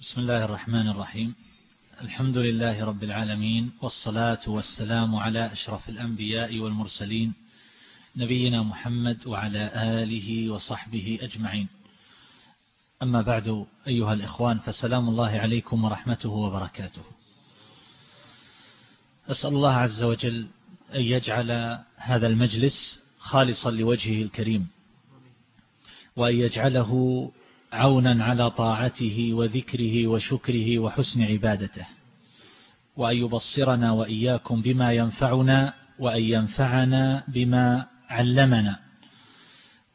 بسم الله الرحمن الرحيم. الحمد لله رب العالمين والصلاة والسلام على أشرف الأنبياء والمرسلين نبينا محمد وعلى آله وصحبه أجمعين. أما بعد أيها الإخوان فسلام الله عليكم ورحمته وبركاته. أسأل الله عز وجل أن يجعل هذا المجلس خالصا لوجهه الكريم وأن يجعله عونا على طاعته وذكره وشكره وحسن عبادته. وأن يبصرنا وإياكم بما ينفعنا وأن ينفعنا بما علمنا.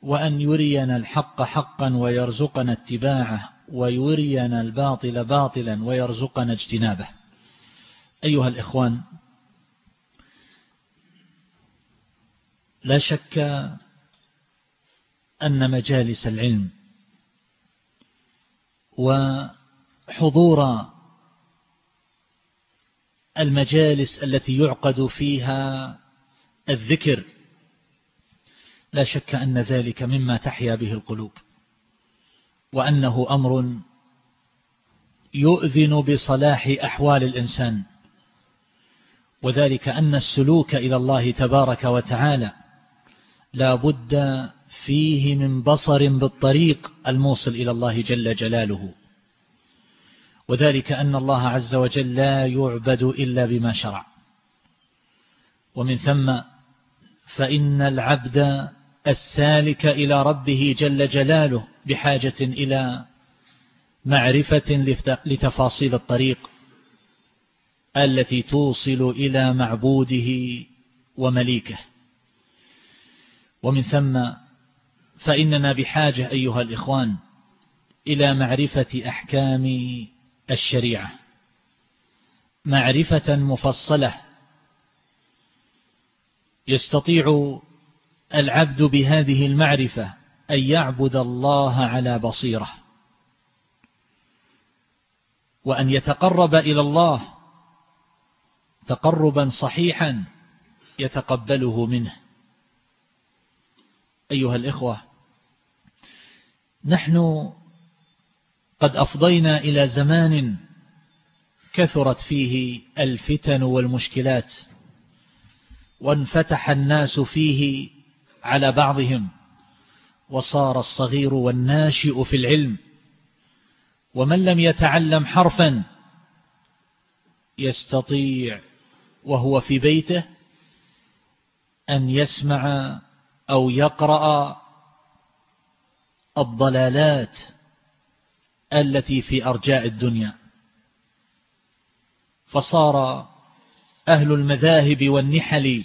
وأن يرينا الحق حقا ويرزقنا اتباعه ويرينا الباطل باطلا ويرزقنا اجتنابه. أيها الإخوان لا شك أن مجالس العلم وحضور المجالس التي يعقد فيها الذكر. لا شك أن ذلك مما تحيا به القلوب وأنه أمر يؤذن بصلاح أحوال الإنسان وذلك أن السلوك إلى الله تبارك وتعالى لا بد فيه من بصر بالطريق الموصل إلى الله جل جلاله. وذلك أن الله عز وجل لا يعبد إلا بما شرع. ومن ثم فإن العبد السالك إلى ربه جل جلاله بحاجة إلى معرفة لتفاصيل الطريق التي توصل إلى معبوده ومليكه. ومن ثم فإننا بحاجة أيها الإخوان إلى معرفة أحكام الشريعة. معرفة مفصلة يستطيع العبد بهذه المعرفة أن يعبد الله على بصيرة وأن يتقرب إلى الله تقربا صحيحا يتقبله منه. أيها الإخوة نحن قد أفضينا إلى زمان كثرت فيه الفتن والمشكلات وانفتح الناس فيه على بعضهم وصار الصغير والناشئ في العلم ومن لم يتعلم حرفا يستطيع وهو في بيته أن يسمع أو يقرأ الضلالات التي في أرجاء الدنيا. فصار أهل المذاهب والنحل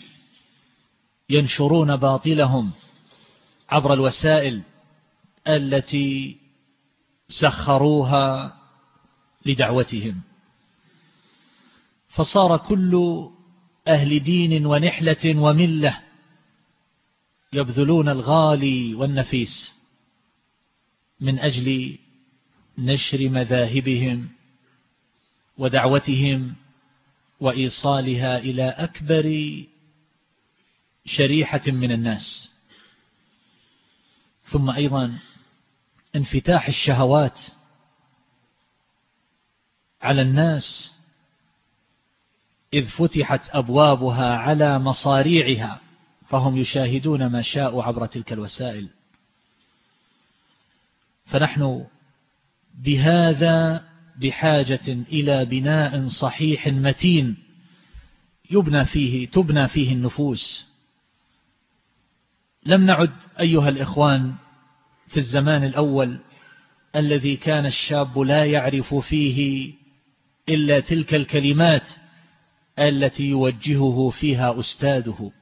ينشرون باطلهم عبر الوسائل التي سخروها لدعوتهم. فصار كل أهل دين ونحلة وملة يبذلون الغالي والنفيس. من أجل نشر مذاهبهم ودعوتهم وإيصالها إلى أكبر شريحة من الناس. ثم أيضا انفتاح الشهوات على الناس إذ فتحت أبوابها على مصاريعها فهم يشاهدون ما شاءوا عبر تلك الوسائل. فنحن بهذا بحاجة إلى بناء صحيح متين يبنى فيه تبنى فيه النفوس. لم نعد أيها الإخوان في الزمان الأول الذي كان الشاب لا يعرف فيه إلا تلك الكلمات التي يوجهه فيها أستاذه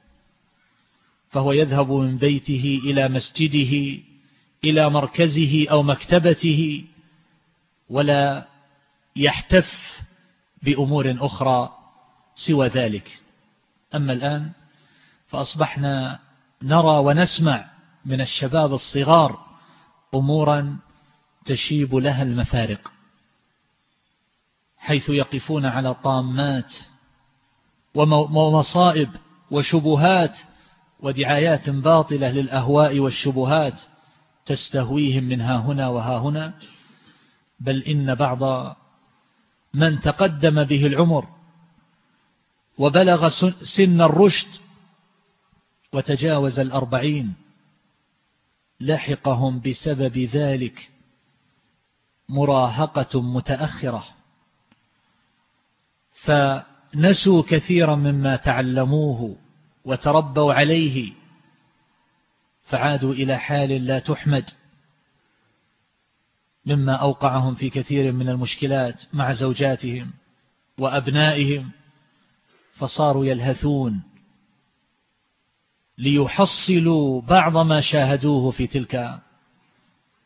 فهو يذهب من بيته إلى مسجده إلى مركزه أو مكتبته ولا يحتف بأمور أخرى سوى ذلك. أما الآن فأصبحنا نرى ونسمع من الشباب الصغار أمورا تشيب لها المفارق حيث يقفون على طامات ومصائب وشبهات ودعايات باطلة للأهواء والشبهات. تستهويهم من ها هنا وها هنا بل إن بعض من تقدم به العمر وبلغ سن الرشد وتجاوز الأربعين لحقهم بسبب ذلك مراهقة متأخرة. فنسوا كثيرا مما تعلموه وتربوا عليه فعادوا إلى حال لا تحمد. مما أوقعهم في كثير من المشكلات مع زوجاتهم وأبنائهم فصاروا يلهثون ليحصلوا بعض ما شاهدوه في تلك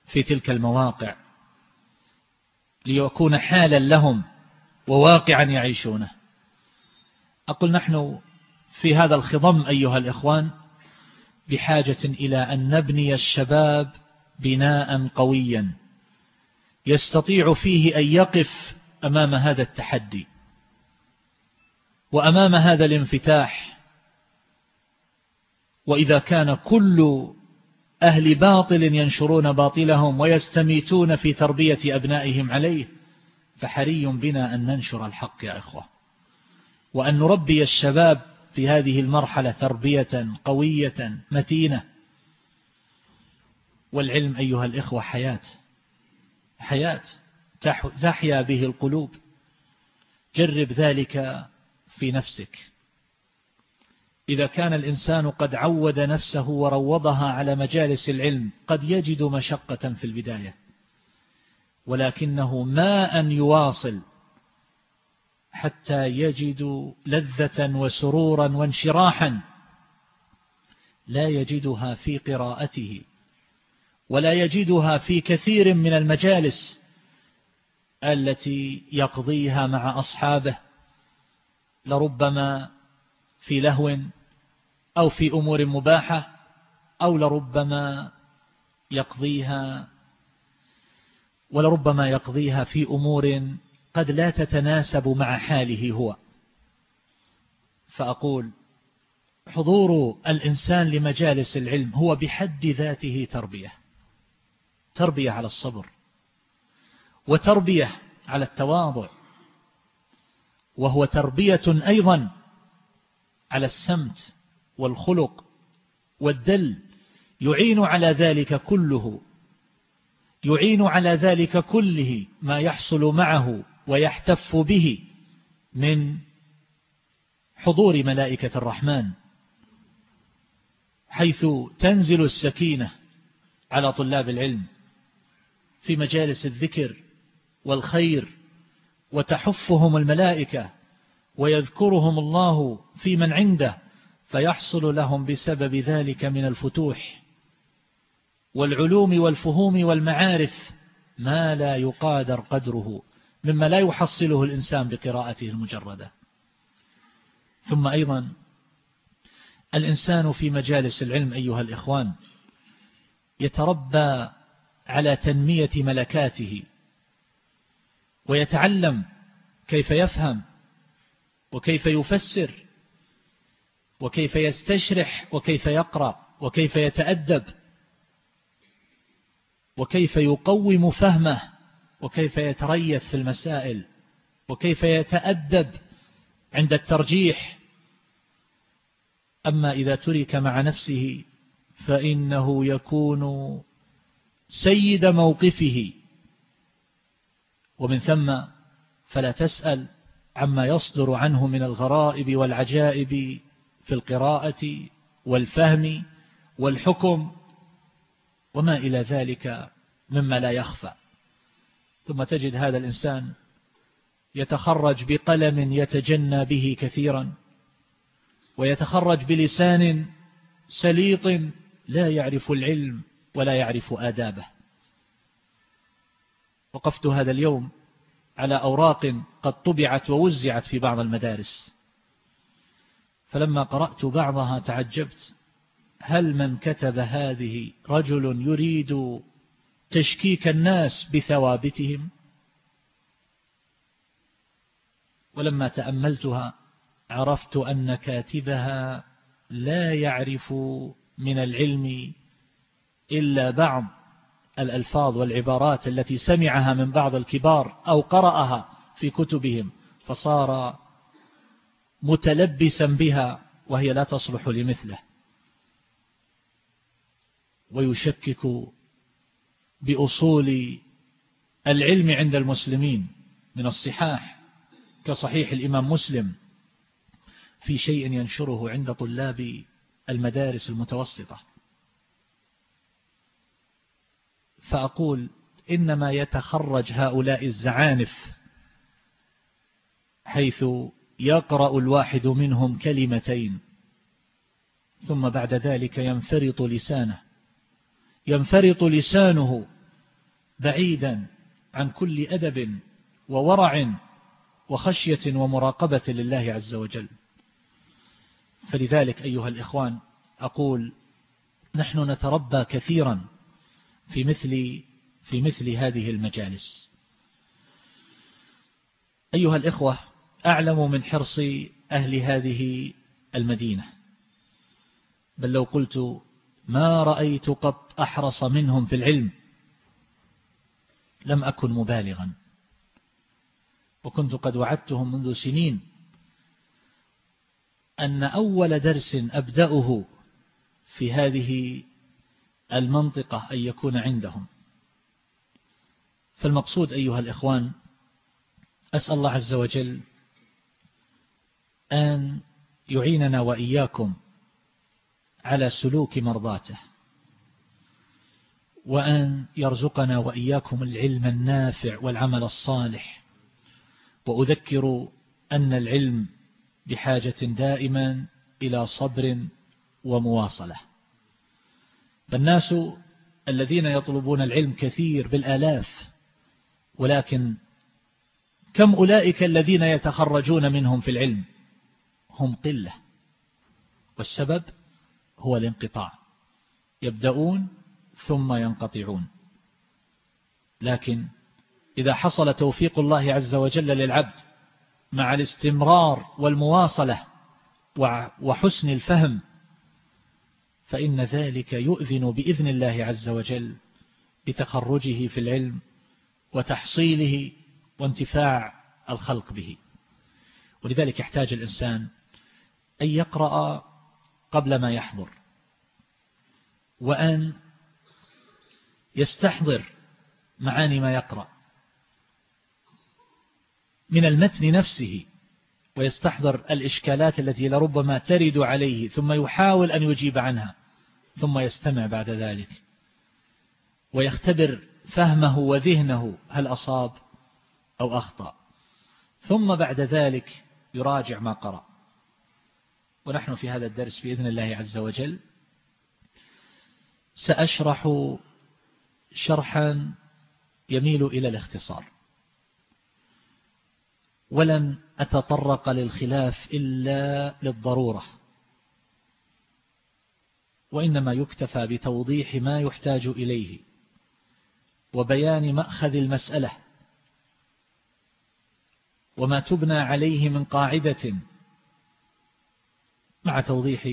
في تلك المواقع ليكون حالا لهم وواقعا يعيشونه. أقول نحن في هذا الخضم أيها الإخوان بحاجة إلى أن نبني الشباب بناء قويا. يستطيع فيه أن يقف أمام هذا التحدي. وأمام هذا الانفتاح وإذا كان كل أهل باطل ينشرون باطلهم ويستميتون في تربية أبنائهم عليه فحري بنا أن ننشر الحق يا إخوة. وأن نربي الشباب في هذه المرحلة تربية قوية متينة. والعلم أيها الإخوة حياة. حياة تحيا به القلوب. جرب ذلك في نفسك. إذا كان الإنسان قد عود نفسه وروضها على مجالس العلم قد يجد مشقة في البداية. ولكنه ما أن يواصل حتى يجد لذة وسرورا وانشراحا. لا يجدها في قراءته ولا يجدها في كثير من المجالس التي يقضيها مع أصحابه لربما في لهو أو في أمور مباحة أو لربما يقضيها ولربما يقضيها في أمور قد لا تتناسب مع حاله هو. فأقول حضور الإنسان لمجالس العلم هو بحد ذاته تربية. تربية على الصبر وتربية على التواضع وهو تربية أيضا على السمت والخلق والدل. يعين على ذلك كله يعين على ذلك كله ما يحصل معه ويحتف به من حضور ملائكة الرحمن حيث تنزل السكينة على طلاب العلم في مجالس الذكر والخير وتحفهم الملائكة ويذكرهم الله في من عنده فيحصل لهم بسبب ذلك من الفتوح والعلوم والفهوم والمعارف ما لا يقادر قدره. مما لا يحصله الإنسان بقراءته المجردة. ثم أيضا الإنسان في مجالس العلم أيها الإخوان يتربى على تنمية ملكاته ويتعلم كيف يفهم وكيف يفسر وكيف يستشرح وكيف يقرأ وكيف يتأدب وكيف يقوم فهمه وكيف يتريث في المسائل وكيف يتأدب عند الترجيح. أما إذا ترك مع نفسه فإنه يكون سيد موقفه. ومن ثم فلا تسأل عما يصدر عنه من الغرائب والعجائب في القراءة والفهم والحكم وما إلى ذلك مما لا يخفى. ثم تجد هذا الإنسان يتخرج بقلم يتجنى به كثيرا ويتخرج بلسان سليط لا يعرف العلم ولا يعرف آدابه. وقفت هذا اليوم على أوراق قد طبعت ووزعت في بعض المدارس. فلما قرأت بعضها تعجبت. هل من كتب هذه رجل يريد تشكيك الناس بثوابتهم. ولما تأملتها عرفت أن كاتبها لا يعرف من العلم إلا بعض الألفاظ والعبارات التي سمعها من بعض الكبار أو قرأها في كتبهم فصار متلبسا بها وهي لا تصلح لمثله. ويشكك بأصول العلم عند المسلمين من الصحاح كصحيح الإمام مسلم في شيء ينشره عند طلاب المدارس المتوسطة. فأقول إنما يتخرج هؤلاء الزعانف حيث يقرأ الواحد منهم كلمتين ثم بعد ذلك ينفرط لسانه ينفرط لسانه بعيدا عن كل أدب وورع وخشية ومراقبة لله عز وجل. فلذلك أيها الإخوان أقول نحن نتربى كثيرا في مثل في مثل هذه المجالس. أيها الإخوة أعلم من حرص أهل هذه المدينة. بل لو قلت ما رأيت قط أحرص منهم في العلم لم أكن مبالغا. وكنت قد وعدتهم منذ سنين أن أول درس أبدأه في هذه المنطقة أن يكون عندهم. فالمقصود أيها الإخوان أسأل الله عز وجل أن يعيننا وإياكم على سلوك مرضاته. وأن يرزقنا وإياكم العلم النافع والعمل الصالح. وأذكر أن العلم بحاجة دائما إلى صبر ومواصلة. فالناس الذين يطلبون العلم كثير بالآلاف ولكن كم أولئك الذين يتخرجون منهم في العلم؟ هم قلة. والسبب هو الانقطاع. يبدأون ثم ينقطعون. لكن إذا حصل توفيق الله عز وجل للعبد مع الاستمرار والمواصلة وحسن الفهم فإن ذلك يؤذن بإذن الله عز وجل بتخرجه في العلم وتحصيله وانتفاع الخلق به. ولذلك يحتاج الإنسان أن يقرأ قبل ما يحضر وأن يستحضر معاني ما يقرأ. من المتن نفسه ويستحضر الإشكالات التي لربما ترد عليه ثم يحاول أن يجيب عنها ثم يستمع بعد ذلك. ويختبر فهمه وذهنه هل أصاب أو أخطأ. ثم بعد ذلك يراجع ما قرأ. ونحن في هذا الدرس بإذن الله عز وجل سأشرح شرحا يميل إلى الاختصار. ولن أتطرق للخلاف إلا للضرورة وإنما يكتفى بتوضيح ما يحتاج إليه وبيان مأخذ المسألة وما تبنى عليه من قاعدة مع توضيح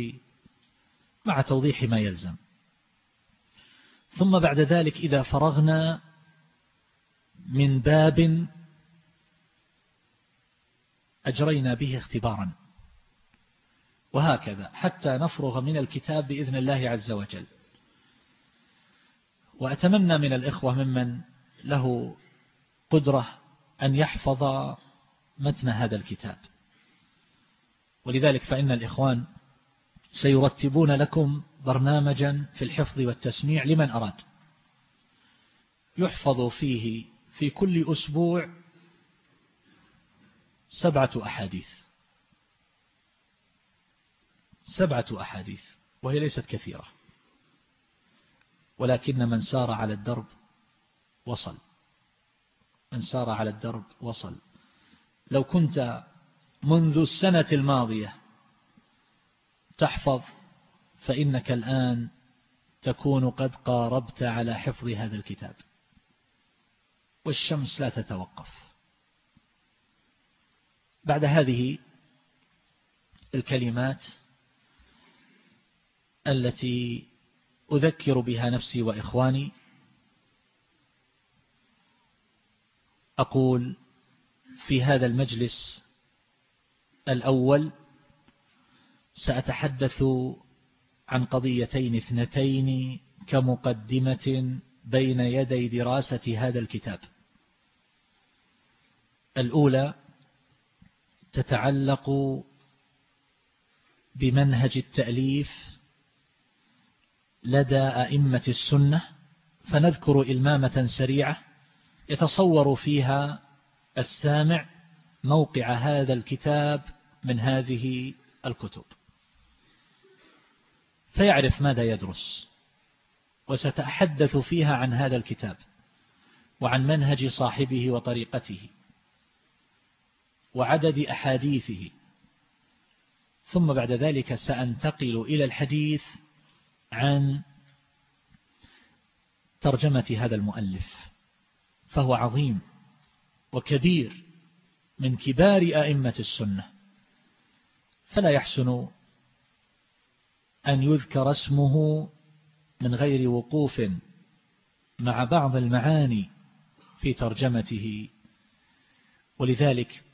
مع توضيح ما يلزم. ثم بعد ذلك إذا فرغنا من باب أجرينا به اختبارا. وهكذا حتى نفرغ من الكتاب بإذن الله عز وجل. وأتمنى من الإخوة ممن له قدرة أن يحفظ متن هذا الكتاب. ولذلك فإن الإخوان سيرتبون لكم برنامجا في الحفظ والتسميع لمن أراد. يحفظ فيه في كل أسبوع سبعة أحاديث. سبعة أحاديث وهي ليست كثيرة. ولكن من سار على الدرب وصل. من سار على الدرب وصل. لو كنت منذ السنة الماضية تحفظ فإنك الآن تكون قد قاربت على حفظ هذا الكتاب. والشمس لا تتوقف. بعد هذه الكلمات التي أذكر بها نفسي وإخواني أقول في هذا المجلس الأول سأتحدث عن قضيتين اثنتين كمقدمة بين يدي دراسة هذا الكتاب. الأولى تتعلق بمنهج التأليف لدى أئمة السنة فنذكر إلمامة سريعة يتصور فيها السامع موقع هذا الكتاب من هذه الكتب. فيعرف ماذا يدرس. وستتحدث فيها عن هذا الكتاب وعن منهج صاحبه وطريقته وعدد أحاديثه. ثم بعد ذلك سأنتقل إلى الحديث عن ترجمة هذا المؤلف فهو عظيم وكبير من كبار أئمة السنة. فلا يحسن أن يذكر اسمه من غير وقوف مع بعض المعاني في ترجمته. ولذلك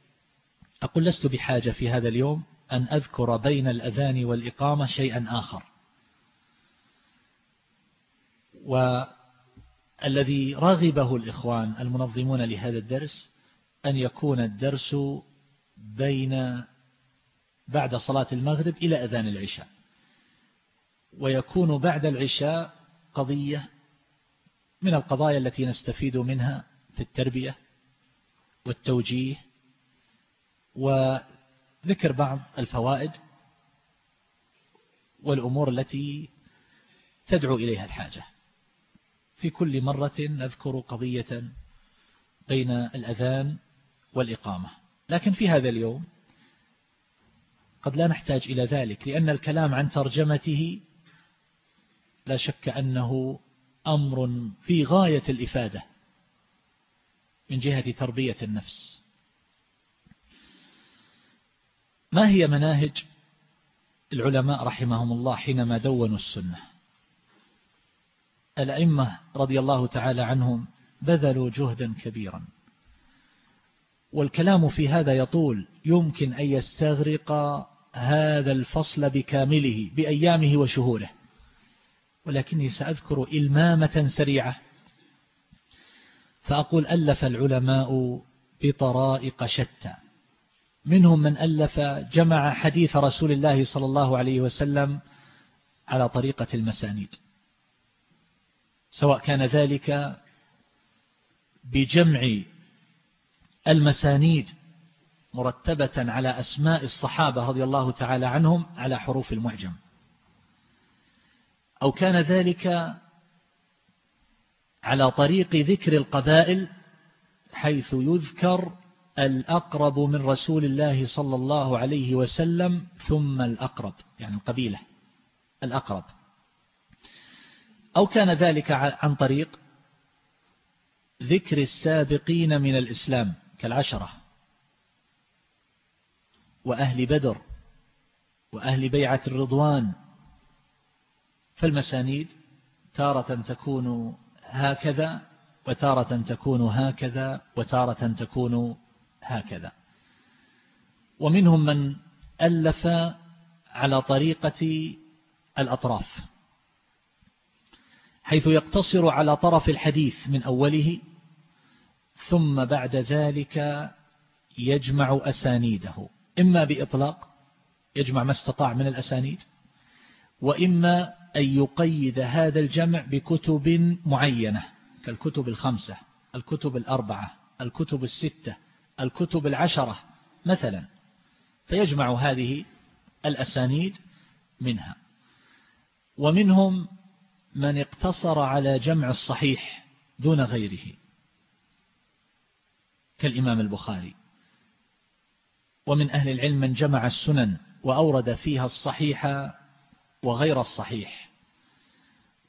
أقول لست بحاجة في هذا اليوم أن أذكر بين الأذان والإقامة شيئا آخر. والذي رغبه الإخوان المنظمون لهذا الدرس أن يكون الدرس بين بعد صلاة المغرب إلى أذان العشاء. ويكون بعد العشاء قضية من القضايا التي نستفيد منها في التربية والتوجيه وذكر بعض الفوائد والأمور التي تدعو إليها الحاجة. في كل مرة نذكر قضية بين الأذان والإقامة. لكن في هذا اليوم قد لا نحتاج إلى ذلك لأن الكلام عن ترجمته لا شك أنه أمر في غاية الإفادة من جهة تربية النفس. ما هي مناهج العلماء رحمهم الله حينما دونوا السنة؟ الأئمة رضي الله تعالى عنهم بذلوا جهدا كبيرا. والكلام في هذا يطول يمكن أن يستغرق هذا الفصل بكامله بأيامه وشهوره ولكني سأذكر إلمامة سريعة. فأقول ألف العلماء بطرائق شتى. منهم من ألف جمع حديث رسول الله صلى الله عليه وسلم على طريقة المسانيد. سواء كان ذلك بجمع المسانيد مرتبة على أسماء الصحابة رضي الله تعالى عنهم على حروف المعجم. أو كان ذلك على طريق ذكر القبائل حيث يذكر الأقرب من رسول الله صلى الله عليه وسلم ثم الأقرب يعني القبيلة الأقرب. أو كان ذلك عن طريق ذكر السابقين من الإسلام كالعشرة وأهل بدر وأهل بيعة الرضوان فالمسانيد تارة تكون هكذا وتارة تكون هكذا وتارة تكون هكذا. ومنهم من ألف على طريقة الأطراف حيث يقتصر على طرف الحديث من أوله ثم بعد ذلك يجمع أسانيده. إما بإطلاق يجمع ما استطاع من الأسانيد وإما أن يقيد هذا الجمع بكتب معينة كالكتب الخمسة الكتب الأربعة الكتب الستة الكتب العشرة مثلا. فيجمع هذه الأسانيد منها. ومنهم من اقتصر على جمع الصحيح دون غيره كالإمام البخاري. ومن أهل العلم من جمع السنن وأورد فيها الصحيح وغير الصحيح.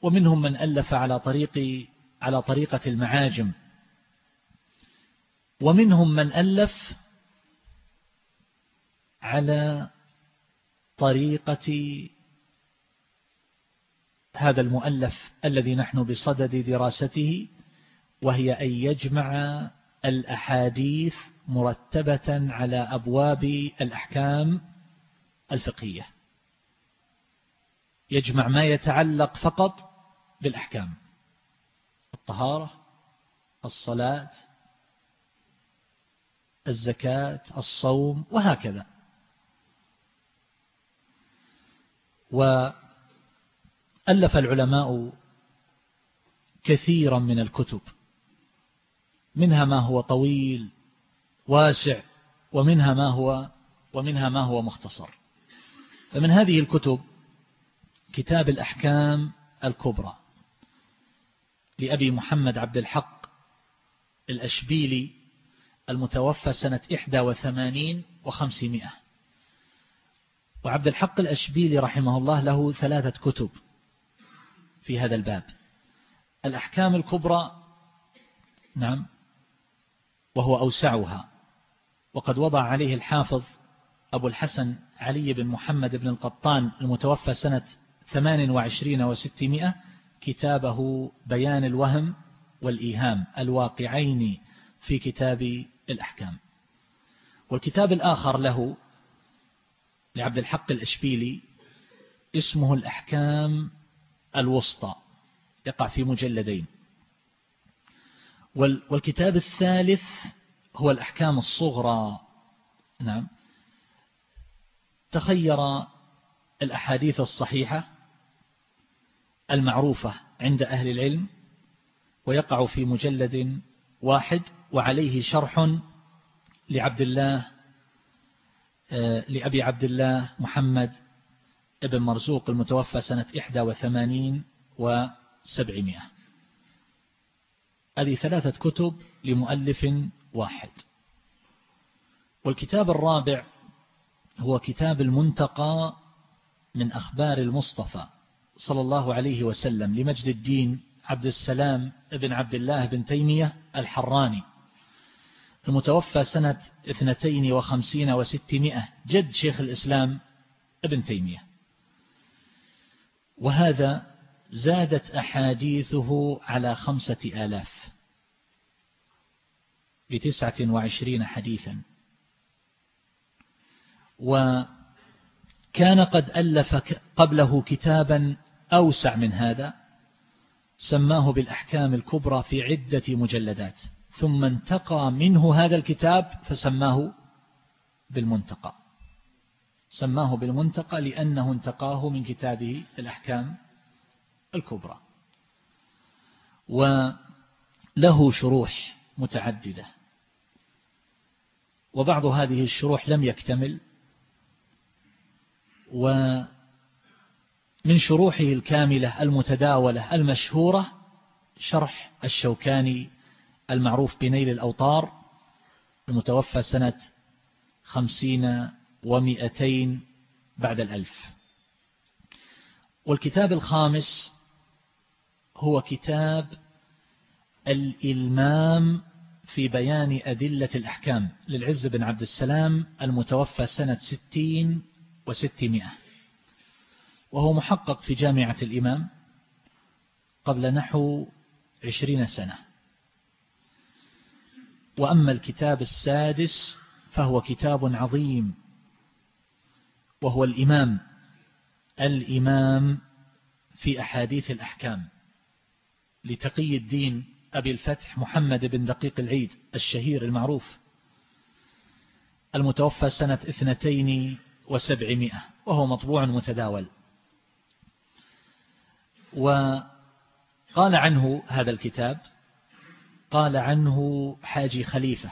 ومنهم من ألف على طريق على طريقة المعاجم. ومنهم من ألف على طريقة هذا المؤلف الذي نحن بصدد دراسته وهي أن يجمع الأحاديث مرتبة على أبواب الأحكام الفقهية. يجمع ما يتعلق فقط بالأحكام. الطهارة الصلاة الزكاة الصوم وهكذا. وألف العلماء كثيرا من الكتب منها ما هو طويل واسع ومنها ما هو ومنها ما هو مختصر. فمن هذه الكتب كتاب الأحكام الكبرى. لأبي محمد عبد الحق الأشبيلي المتوفى سنة 81 وخمسمائة. وعبد الحق الأشبيلي رحمه الله له ثلاثة كتب في هذا الباب. الأحكام الكبرى نعم وهو أوسعها وقد وضع عليه الحافظ أبو الحسن علي بن محمد بن القطان المتوفى سنة 28 وستمائة كتابه بيان الوهم والإيهام الواقعين في كتاب الأحكام. والكتاب الآخر له لعبد الحق الأشبيلي اسمه الأحكام الوسطى يقع في مجلدين. والكتاب الثالث هو الأحكام الصغرى. نعم. تخير الأحاديث الصحيحة المعروفة عند أهل العلم ويقع في مجلد واحد وعليه شرح لعبد الله آه، لأبي عبد الله محمد ابن مرزوق المتوفى سنة 81 وسبعمائة. هذه ثلاثة كتب لمؤلف واحد. والكتاب الرابع هو كتاب المنتقى من أخبار المصطفى. صلى الله عليه وسلم لمجد الدين عبد السلام بن عبد الله بن تيمية الحراني المتوفى سنة اثنتين وخمسين وستمائة جد شيخ الإسلام ابن تيمية. وهذا زادت أحاديثه على خمسة آلاف بتسعة وعشرين حديثا. وكان قد ألف قبله كتابا أوسع من هذا سماه بالأحكام الكبرى في عدة مجلدات ثم انتقى منه هذا الكتاب فسماه بالمنتقى. سماه بالمنتقى لأنه انتقاه من كتابه الأحكام الكبرى. وله شروح متعددة. وبعض هذه الشروح لم يكتمل ومن شروحه الكاملة المتداولة المشهورة شرح الشوكاني المعروف بنيل الأوطار المتوفى سنة خمسين ومئتين بعد الألف. والكتاب الخامس هو كتاب الإلمام في بيان أدلة الأحكام للعز بن عبد السلام المتوفى سنة ستين وستمائة. وهو محقق في جامعة الإمام قبل نحو عشرين سنة. وأما الكتاب السادس فهو كتاب عظيم وهو الإمام الإمام في أحاديث الأحكام لتقي الدين أبي الفتح محمد بن دقيق العيد الشهير المعروف المتوفى سنة اثنتين وسبعمائة وهو مطبوع متداول. وقال عنه هذا الكتاب قال عنه حاجي خليفة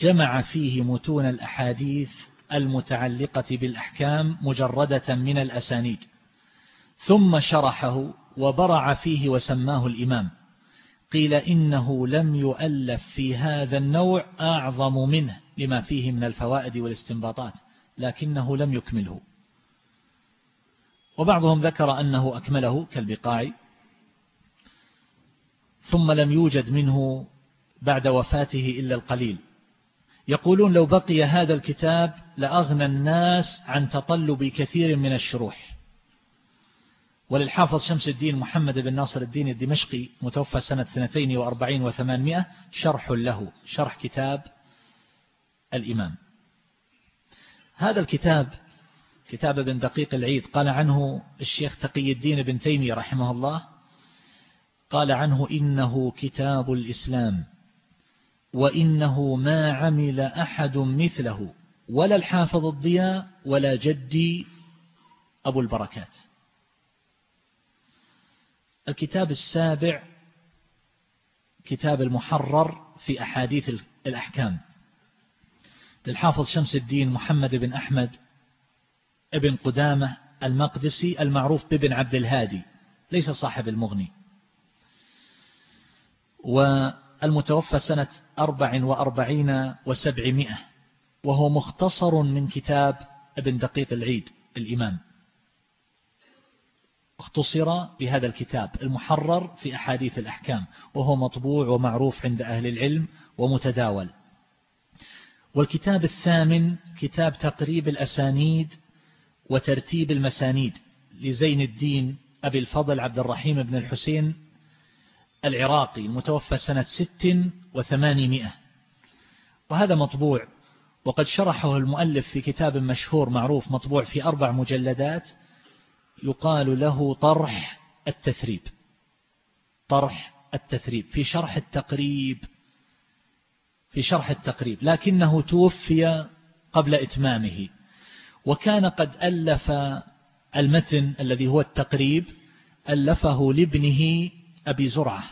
جمع فيه متون الأحاديث المتعلقة بالأحكام مجردة من الأسانيد ثم شرحه وبرع فيه وسماه الإمام قيل إنه لم يؤلف في هذا النوع أعظم منه لما فيه من الفوائد والاستنباطات لكنه لم يكمله. وبعضهم ذكر أنه أكمله كالبقاع ثم لم يوجد منه بعد وفاته إلا القليل. يقولون لو بقي هذا الكتاب لأغنى الناس عن تطلب كثير من الشروح. وللحافظ شمس الدين محمد بن ناصر الدين الدمشقي متوفى سنة 42 وثمانمائة شرح له شرح كتاب الإمام. هذا الكتاب كتاب ابن دقيق العيد قال عنه الشيخ تقي الدين بن تيمية رحمه الله قال عنه إنه كتاب الإسلام وإنه ما عمل أحد مثله ولا الحافظ الضياء ولا جدي أبو البركات. الكتاب السابع كتاب المحرر في أحاديث الأحكام للحافظ شمس الدين محمد بن أحمد ابن قدامة المقدسي المعروف بابن عبد الهادي ليس صاحب المغني. والمتوفى سنة أربع وأربعين وسبعمائة وهو مختصر من كتاب ابن دقيق العيد الإمام. اختصر بهذا الكتاب المحرر في أحاديث الأحكام وهو مطبوع ومعروف عند أهل العلم ومتداول. والكتاب الثامن كتاب تقريب الأسانيد وترتيب المسانيد لزين الدين أبي الفضل عبد الرحيم بن الحسين العراقي المتوفى سنة ست وثمانمائة. وهذا مطبوع وقد شرحه المؤلف في كتاب مشهور معروف مطبوع في أربع مجلدات يقال له طرح التثريب. طرح التثريب في شرح التقريب في شرح التقريب لكنه توفي قبل إتمامه. وكان قد ألف المتن الذي هو التقريب ألفه لابنه أبي زرعة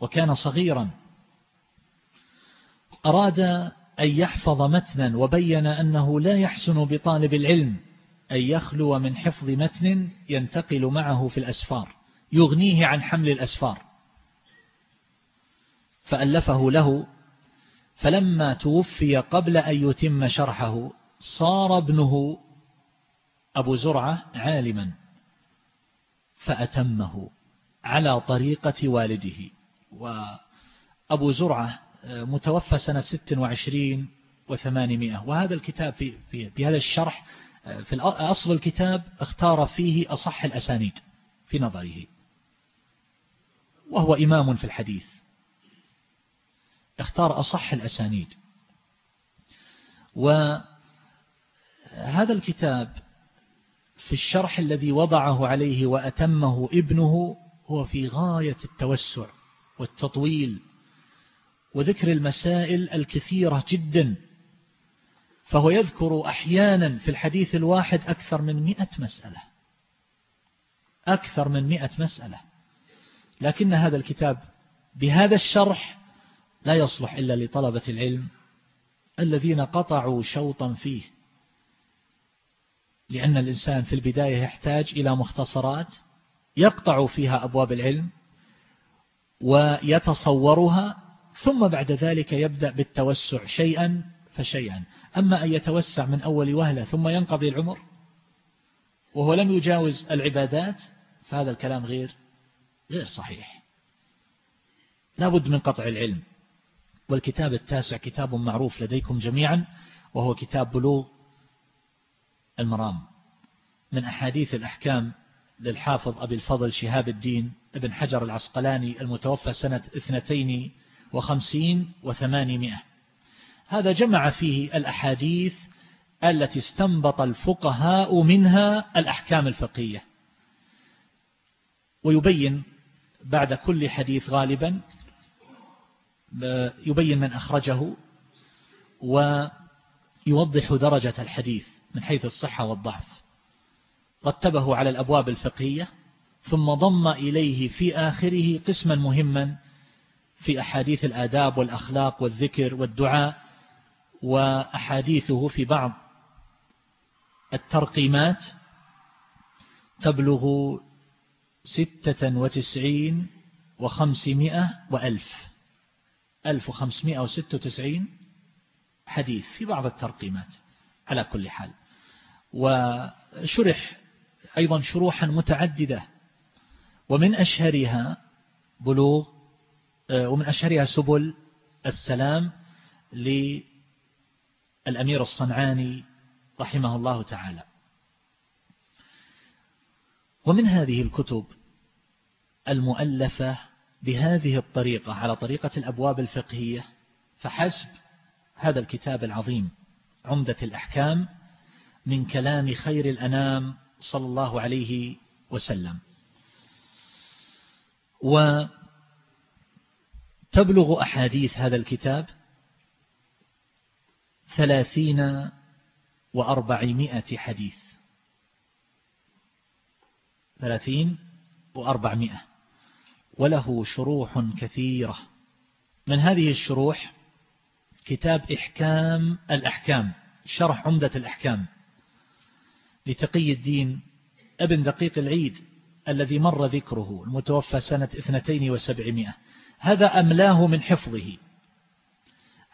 وكان صغيرا. أراد أن يحفظ متنا وبين أنه لا يحسن بطالب العلم أن يخلو من حفظ متن ينتقل معه في الأسفار يغنيه عن حمل الأسفار. فألفه له فلما توفي قبل أن يتم شرحه صار ابنه أبو زرعة عالما فأتمه على طريقة والده. وأبو زرعة متوفى سنة 26 وثمانمائة. وهذا الكتاب في, في, هذا الشرح في أصل الكتاب اختار فيه أصح الأسانيد في نظره. وهو إمام في الحديث. اختار أصح الأسانيد. وهذا الكتاب في الشرح الذي وضعه عليه وأتمه ابنه هو في غاية التوسع والتطويل وذكر المسائل الكثيرة جدا فهو يذكر أحيانا في الحديث الواحد أكثر من مئة مسألة أكثر من مئة مسألة لكن هذا الكتاب بهذا الشرح لا يصلح إلا لطلبة العلم الذين قطعوا شوطا فيه. لأن الإنسان في البداية يحتاج إلى مختصرات يقطع فيها أبواب العلم ويتصورها ثم بعد ذلك يبدأ بالتوسع شيئا فشيئا. أما أن يتوسع من أول وهلة ثم ينقضي العمر وهو لم يجاوز العبادات فهذا الكلام غير غير صحيح. لا بد من قطع العلم. والكتاب التاسع كتاب معروف لديكم جميعا وهو كتاب بلوغ المرام. من أحاديث الأحكام للحافظ أبي الفضل شهاب الدين ابن حجر العسقلاني المتوفى سنة اثنتين وخمسين وثمانمائة. هذا جمع فيه الأحاديث التي استنبط الفقهاء منها الأحكام الفقهية. ويبين بعد كل حديث غالبا يبين من أخرجه ويوضح درجة الحديث. من حيث الصحة والضعف. رتبه على الأبواب الفقهية ثم ضم إليه في آخره قسما مهما في أحاديث الآداب والأخلاق والذكر والدعاء وأحاديثه في بعض الترقيمات تبلغ ستة وتسعين وخمسمائة وألف. ألف وخمسمائة وستة وتسعين حديث في بعض الترقيمات. على كل حال. وشرح أيضا شروحا متعددة ومن أشهرها بلوغ ومن أشهرها سبل السلام للأمير الصنعاني رحمه الله تعالى. ومن هذه الكتب المؤلفة بهذه الطريقة على طريقة الأبواب الفقهية فحسب هذا الكتاب العظيم عمدة الأحكام من كلام خير الأنام صلى الله عليه وسلم. وتبلغ أحاديث هذا الكتاب ثلاثين وأربعمائة حديث. ثلاثين وأربعمائة. وله شروح كثيرة. من هذه الشروح؟ كتاب إحكام الأحكام شرح عمدة الأحكام. لتقي الدين ابن دقيق العيد الذي مر ذكره المتوفى سنة اثنتين وسبعمائة. هذا أملاه من حفظه.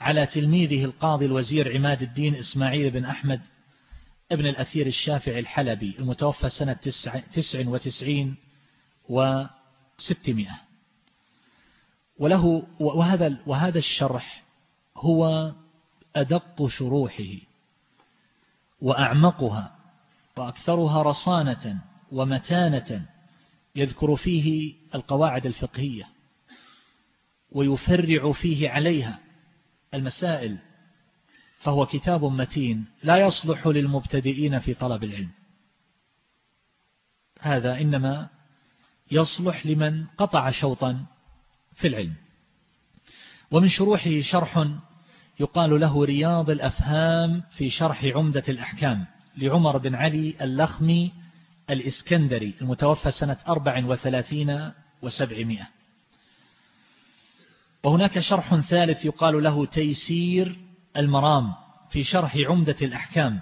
على تلميذه القاضي الوزير عماد الدين إسماعيل بن أحمد ابن الأثير الشافعي الحلبي المتوفى سنة تسع وتسعين وستمائة. وله وهذا وهذا الشرح هو أدق شروحه وأعمقها وأكثرها رصانة ومتانة يذكر فيه القواعد الفقهية ويفرع فيه عليها المسائل فهو كتاب متين لا يصلح للمبتدئين في طلب العلم. هذا إنما يصلح لمن قطع شوطا في العلم. ومن شروحه شرح يقال له رياض الأفهام في شرح عمدة الأحكام. لعمر بن علي اللخمي الإسكندري المتوفى سنة 34 وسبعمائة. وهناك شرح ثالث يقال له تيسير المرام في شرح عمدة الأحكام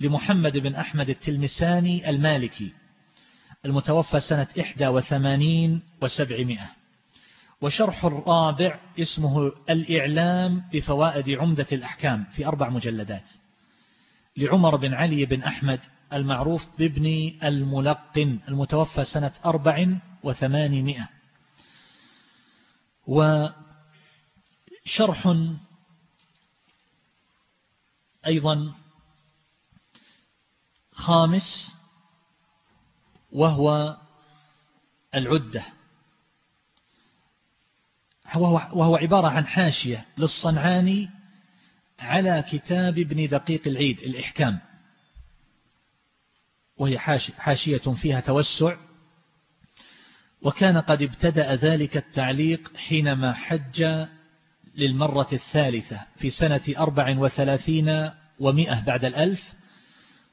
لمحمد بن أحمد التلمساني المالكي المتوفى سنة 81 وسبعمائة. وشرح الرابع اسمه الإعلام بفوائد عمدة الأحكام في أربع مجلدات. لعمر بن علي بن أحمد المعروف بابن الملقن المتوفى سنة أربع وثمانمائة. وشرح أيضا خامس وهو العدة. وهو عبارة عن حاشية للصنعاني على كتاب ابن دقيق العيد الإحكام. وهي حاشية فيها توسع. وكان قد ابتدأ ذلك التعليق حينما حج للمرة الثالثة في سنة أربع وثلاثين ومئة بعد الألف.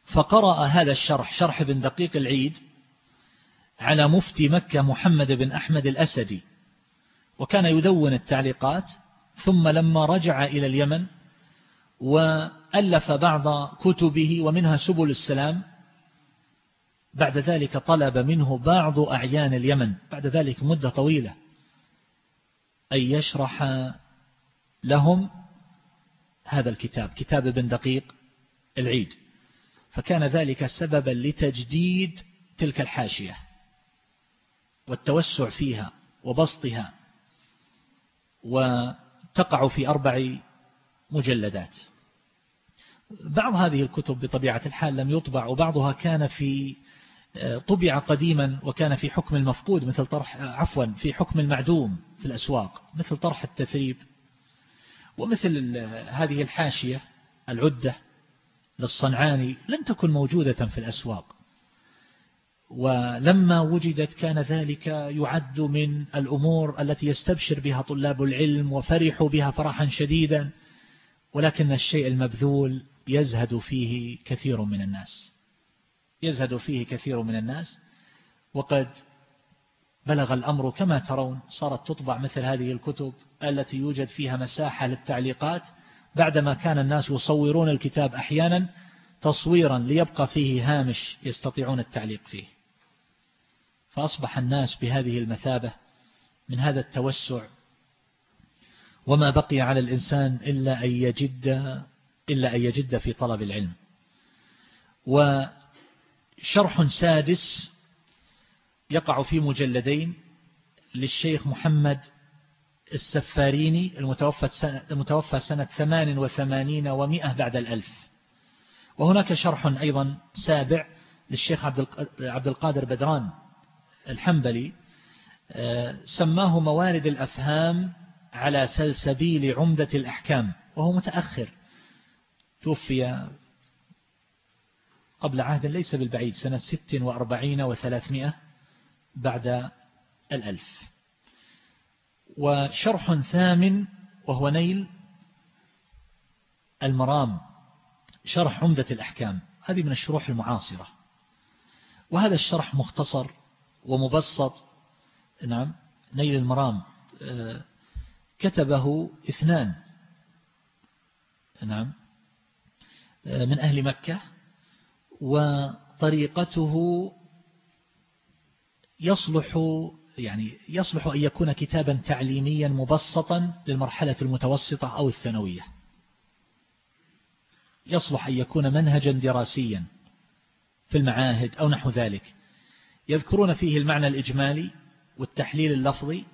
فقرأ هذا الشرح شرح ابن دقيق العيد على مفتي مكة محمد بن أحمد الأسدي. وكان يدون التعليقات ثم لما رجع إلى اليمن وألف بعض كتبه ومنها سبل السلام. بعد ذلك طلب منه بعض أعيان اليمن. بعد ذلك مدة طويلة. أن يشرح لهم هذا الكتاب كتاب ابن دقيق العيد. فكان ذلك سببا لتجديد تلك الحاشية والتوسع فيها وبسطها وتقع في أربع مجلدات. بعض هذه الكتب بطبيعة الحال لم يطبع وبعضها كان في طبع قديما وكان في حكم المفقود مثل طرح عفوا في حكم المعدوم في الأسواق مثل طرح التثريب ومثل هذه الحاشية العدة للصنعاني لم تكن موجودة في الأسواق. ولما وجدت كان ذلك يعد من الأمور التي يستبشر بها طلاب العلم وفرحوا بها فرحا شديدا ولكن الشيء المبذول يزهد فيه كثير من الناس. يزهد فيه كثير من الناس. وقد بلغ الأمر كما ترون صارت تطبع مثل هذه الكتب التي يوجد فيها مساحة للتعليقات. بعدما كان الناس يصورون الكتاب أحيانا تصويرا ليبقى فيه هامش يستطيعون التعليق فيه. فأصبح الناس بهذه المثابة من هذا التوسع. وما بقي على الإنسان إلا أن يجد إلا أن يجد في طلب العلم. وشرح سادس يقع في مجلدين للشيخ محمد السفاريني المتوفى سنة, المتوفى سنة وثمانين ومئة بعد الألف. وهناك شرح أيضا سابع للشيخ عبد القادر بدران الحنبلي آه، سماه موارد الأفهام على سلسبيل عمدة الأحكام وهو متأخر. توفي قبل عهد ليس بالبعيد سنة ست وأربعين وثلاثمائة بعد الألف. وشرح ثامن وهو نيل المرام شرح عمدة الأحكام. هذه من الشروح المعاصرة. وهذا الشرح مختصر ومبسط. نعم نيل المرام آه، كتبه اثنان. نعم من أهل مكة وطريقته يصلح يعني يصلح أن يكون كتابا تعليميا مبسطا للمرحلة المتوسطة أو الثانوية. يصلح أن يكون منهجا دراسيا في المعاهد أو نحو ذلك. يذكرون فيه المعنى الإجمالي والتحليل اللفظي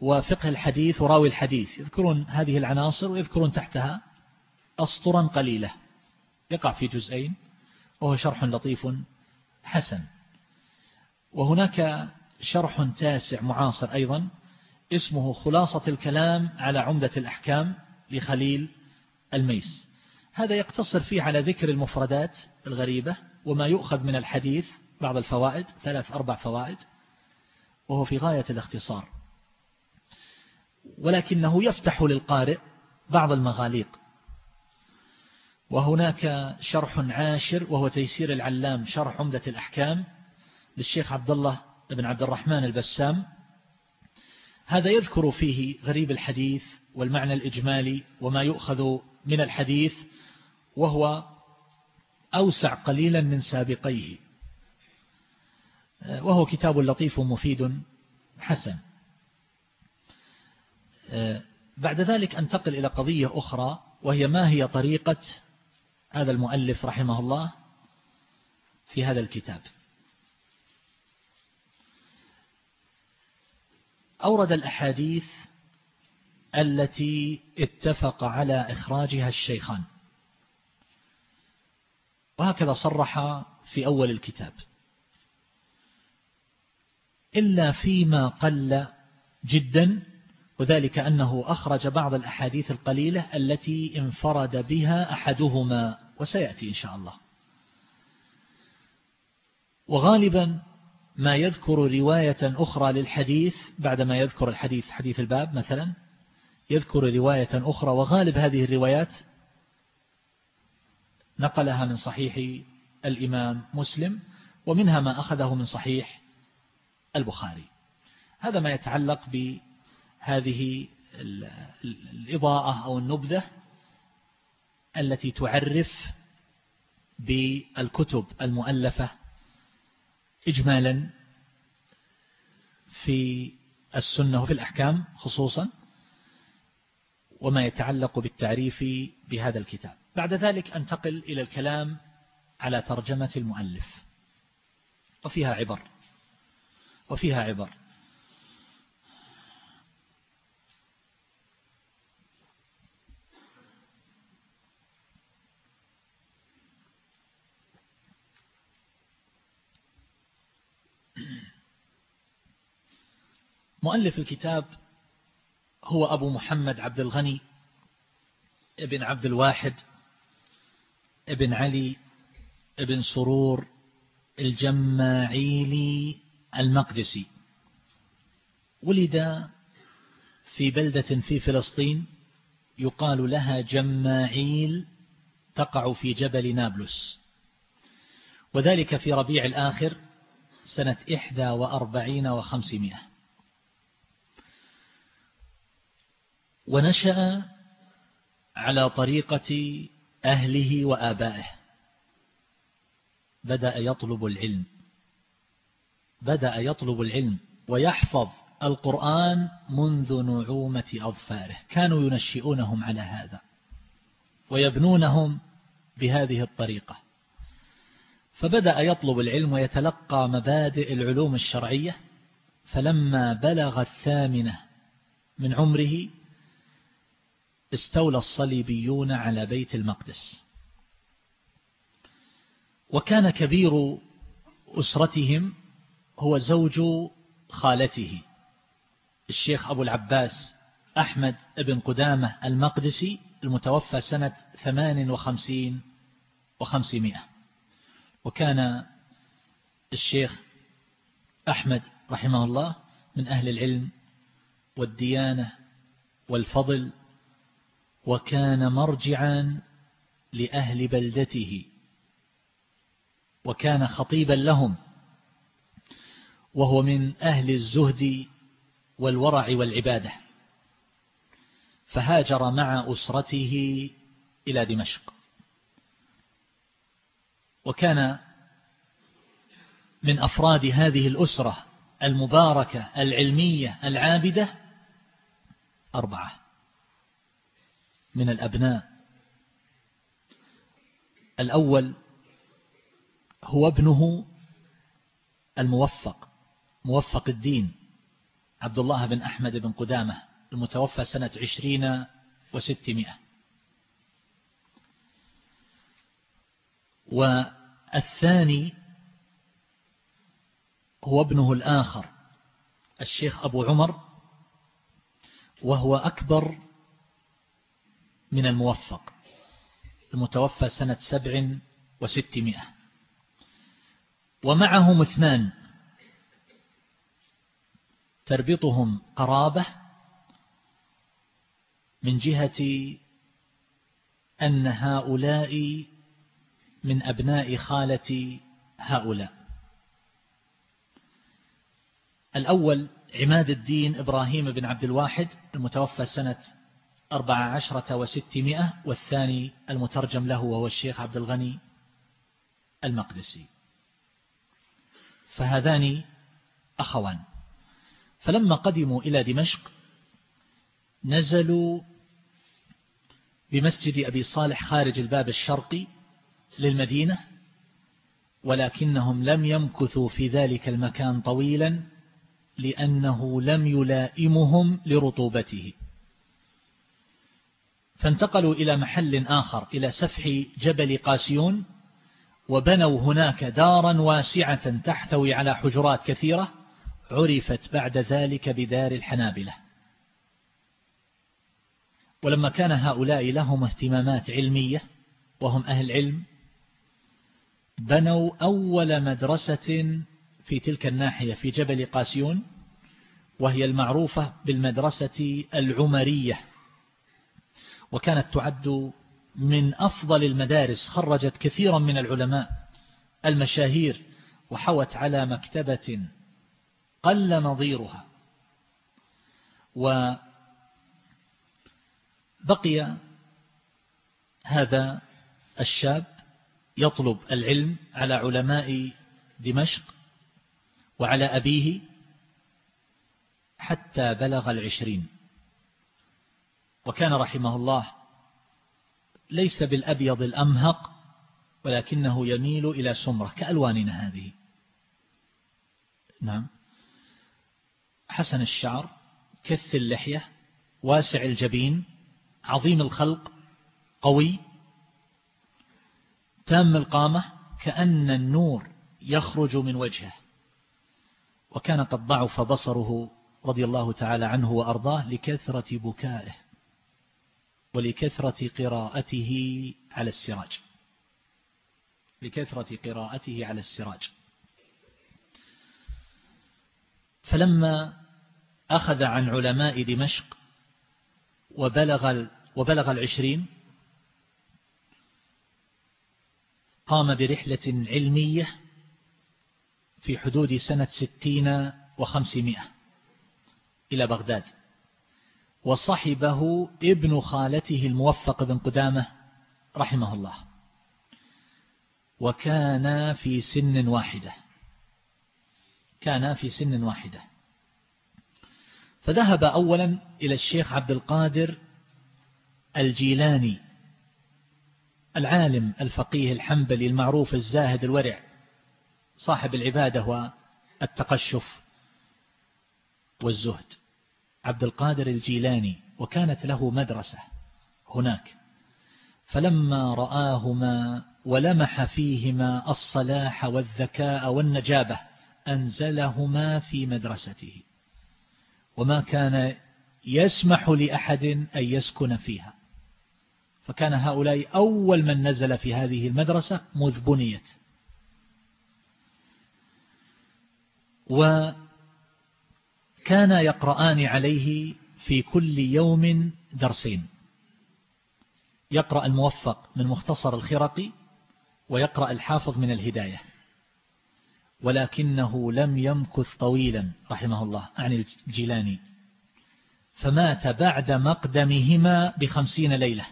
وفقه الحديث وراوي الحديث. يذكرون هذه العناصر ويذكرون تحتها. أسطرا قليلة. يقع في جزئين وهو شرح لطيف حسن. وهناك شرح تاسع معاصر أيضا اسمه خلاصة الكلام على عمدة الأحكام لخليل الميس. هذا يقتصر فيه على ذكر المفردات الغريبة وما يؤخذ من الحديث بعض الفوائد ثلاث أربع فوائد وهو في غاية الاختصار. ولكنه يفتح للقارئ بعض المغاليق. وهناك شرح عاشر وهو تيسير العلام شرح عمدة الأحكام للشيخ عبد الله بن عبد الرحمن البسام. هذا يذكر فيه غريب الحديث والمعنى الإجمالي وما يؤخذ من الحديث وهو أوسع قليلا من سابقيه. وهو كتاب لطيف مفيد حسن. بعد ذلك أنتقل إلى قضية أخرى وهي ما هي طريقة هذا المؤلف رحمه الله في هذا الكتاب. أورد الأحاديث التي اتفق على إخراجها الشيخان. وهكذا صرح في أول الكتاب. إلا فيما قل جدا وذلك أنه أخرج بعض الأحاديث القليلة التي انفرد بها أحدهما وسيأتي إن شاء الله. وغالبا ما يذكر رواية أخرى للحديث بعدما يذكر الحديث حديث الباب مثلا يذكر رواية أخرى وغالب هذه الروايات نقلها من صحيح الإمام مسلم ومنها ما أخذه من صحيح البخاري. هذا ما يتعلق بهذه الإضاءة أو النبذة التي تعرف بالكتب المؤلفة إجمالا في السنة وفي الأحكام خصوصا وما يتعلق بالتعريف بهذا الكتاب. بعد ذلك أنتقل إلى الكلام على ترجمة المؤلف. وفيها عبر. وفيها عبر. مؤلف الكتاب هو أبو محمد عبد الغني ابن عبد الواحد ابن علي ابن سرور الجماعيلي المقدسي. ولد في بلدة في فلسطين يقال لها جماعيل تقع في جبل نابلس. وذلك في ربيع الآخر سنة إحدى وأربعين وخمسمائة. ونشأ على طريقة أهله وآبائه. بدأ يطلب العلم. بدأ يطلب العلم ويحفظ القرآن منذ نعومة أظفاره. كانوا ينشئونهم على هذا ويبنونهم بهذه الطريقة. فبدأ يطلب العلم ويتلقى مبادئ العلوم الشرعية. فلما بلغ الثامنة من عمره استولى الصليبيون على بيت المقدس. وكان كبير أسرتهم هو زوج خالته الشيخ أبو العباس أحمد بن قدامة المقدسي المتوفى سنة ثمان وخمسين وخمسمائة. وكان الشيخ أحمد رحمه الله من أهل العلم والديانة والفضل وكان مرجعا لأهل بلدته وكان خطيبا لهم وهو من أهل الزهد والورع والعبادة. فهاجر مع أسرته إلى دمشق. وكان من أفراد هذه الأسرة المباركة العلمية العابدة أربعة. من الأبناء. الأول هو ابنه الموفق موفق الدين عبد الله بن أحمد بن قدامة المتوفى سنة عشرين وستمائة. والثاني هو ابنه الآخر الشيخ أبو عمر وهو أكبر من الموفق المتوفى سنة سبع وستمائة. ومعهم اثنان تربطهم قرابة من جهة أن هؤلاء من أبناء خالة هؤلاء. الأول عماد الدين إبراهيم بن عبد الواحد المتوفى سنة أربع عشرة وستمائة والثاني المترجم له وهو الشيخ عبد الغني المقدسي. فهذان أخوان. فلما قدموا إلى دمشق نزلوا بمسجد أبي صالح خارج الباب الشرقي للمدينة ولكنهم لم يمكثوا في ذلك المكان طويلا لأنه لم يلائمهم لرطوبته. فانتقلوا إلى محل آخر إلى سفح جبل قاسيون وبنوا هناك دارا واسعة تحتوي على حجرات كثيرة عرفت بعد ذلك بدار الحنابلة. ولما كان هؤلاء لهم اهتمامات علمية وهم أهل علم بنوا أول مدرسة في تلك الناحية في جبل قاسيون وهي المعروفة بالمدرسة العمرية. وكانت تعد من أفضل المدارس خرجت كثيرا من العلماء المشاهير وحوت على مكتبة قل نظيرها وبقي هذا الشاب يطلب العلم على علماء دمشق وعلى أبيه حتى بلغ العشرين. وكان رحمه الله ليس بالأبيض الأمهق ولكنه يميل إلى سمرة كألواننا هذه. نعم. حسن الشعر كث اللحية واسع الجبين عظيم الخلق قوي تام القامة كأن النور يخرج من وجهه. وكان قد ضعف بصره رضي الله تعالى عنه وأرضاه لكثرة بكائه. ولكثرة قراءته على السراج. لكثرة قراءته على السراج. فلما أخذ عن علماء دمشق وبلغ, وبلغ العشرين قام برحلة علمية في حدود سنة ستين وخمسمائة إلى بغداد. وصحبه ابن خالته الموفق بن قدامة رحمه الله. وكان في سن واحدة. كان في سن واحدة. فذهب أولا إلى الشيخ عبد القادر الجيلاني العالم الفقيه الحنبلي المعروف الزاهد الورع صاحب العبادة والتقشف والزهد. عبد القادر الجيلاني وكانت له مدرسة هناك. فلما رآهما ولمح فيهما الصلاح والذكاء والنجابة أنزلهما في مدرسته. وما كان يسمح لأحد أن يسكن فيها. فكان هؤلاء أول من نزل في هذه المدرسة مذ بنيت. وكان يقرآن عليه في كل يوم درسين. يقرأ الموفق من مختصر الخرقي ويقرأ الحافظ من الهداية. ولكنه لم يمكث طويلا رحمه الله عن الجيلاني. فمات بعد مقدمهما بخمسين ليلة.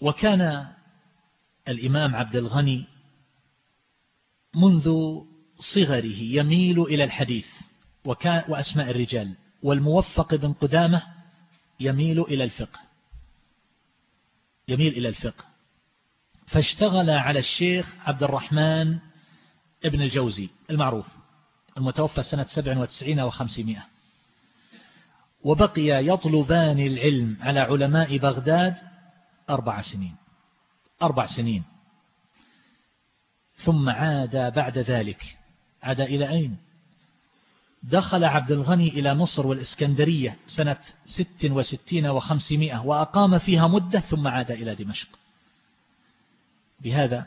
وكان الإمام عبد الغني منذ صغره يميل إلى الحديث وأسماء الرجال والموفق بن قدامة يميل إلى الفقه. يميل إلى الفقه. فاشتغل على الشيخ عبد الرحمن ابن الجوزي المعروف المتوفى سنة 97 و500 وبقي يطلبان العلم على علماء بغداد أربع سنين. أربع سنين. ثم عاد بعد ذلك. عاد إلى أين؟ دخل عبد الغني إلى مصر والإسكندرية سنة ست وستين وخمسمائة وأقام فيها مدة ثم عاد إلى دمشق. بهذا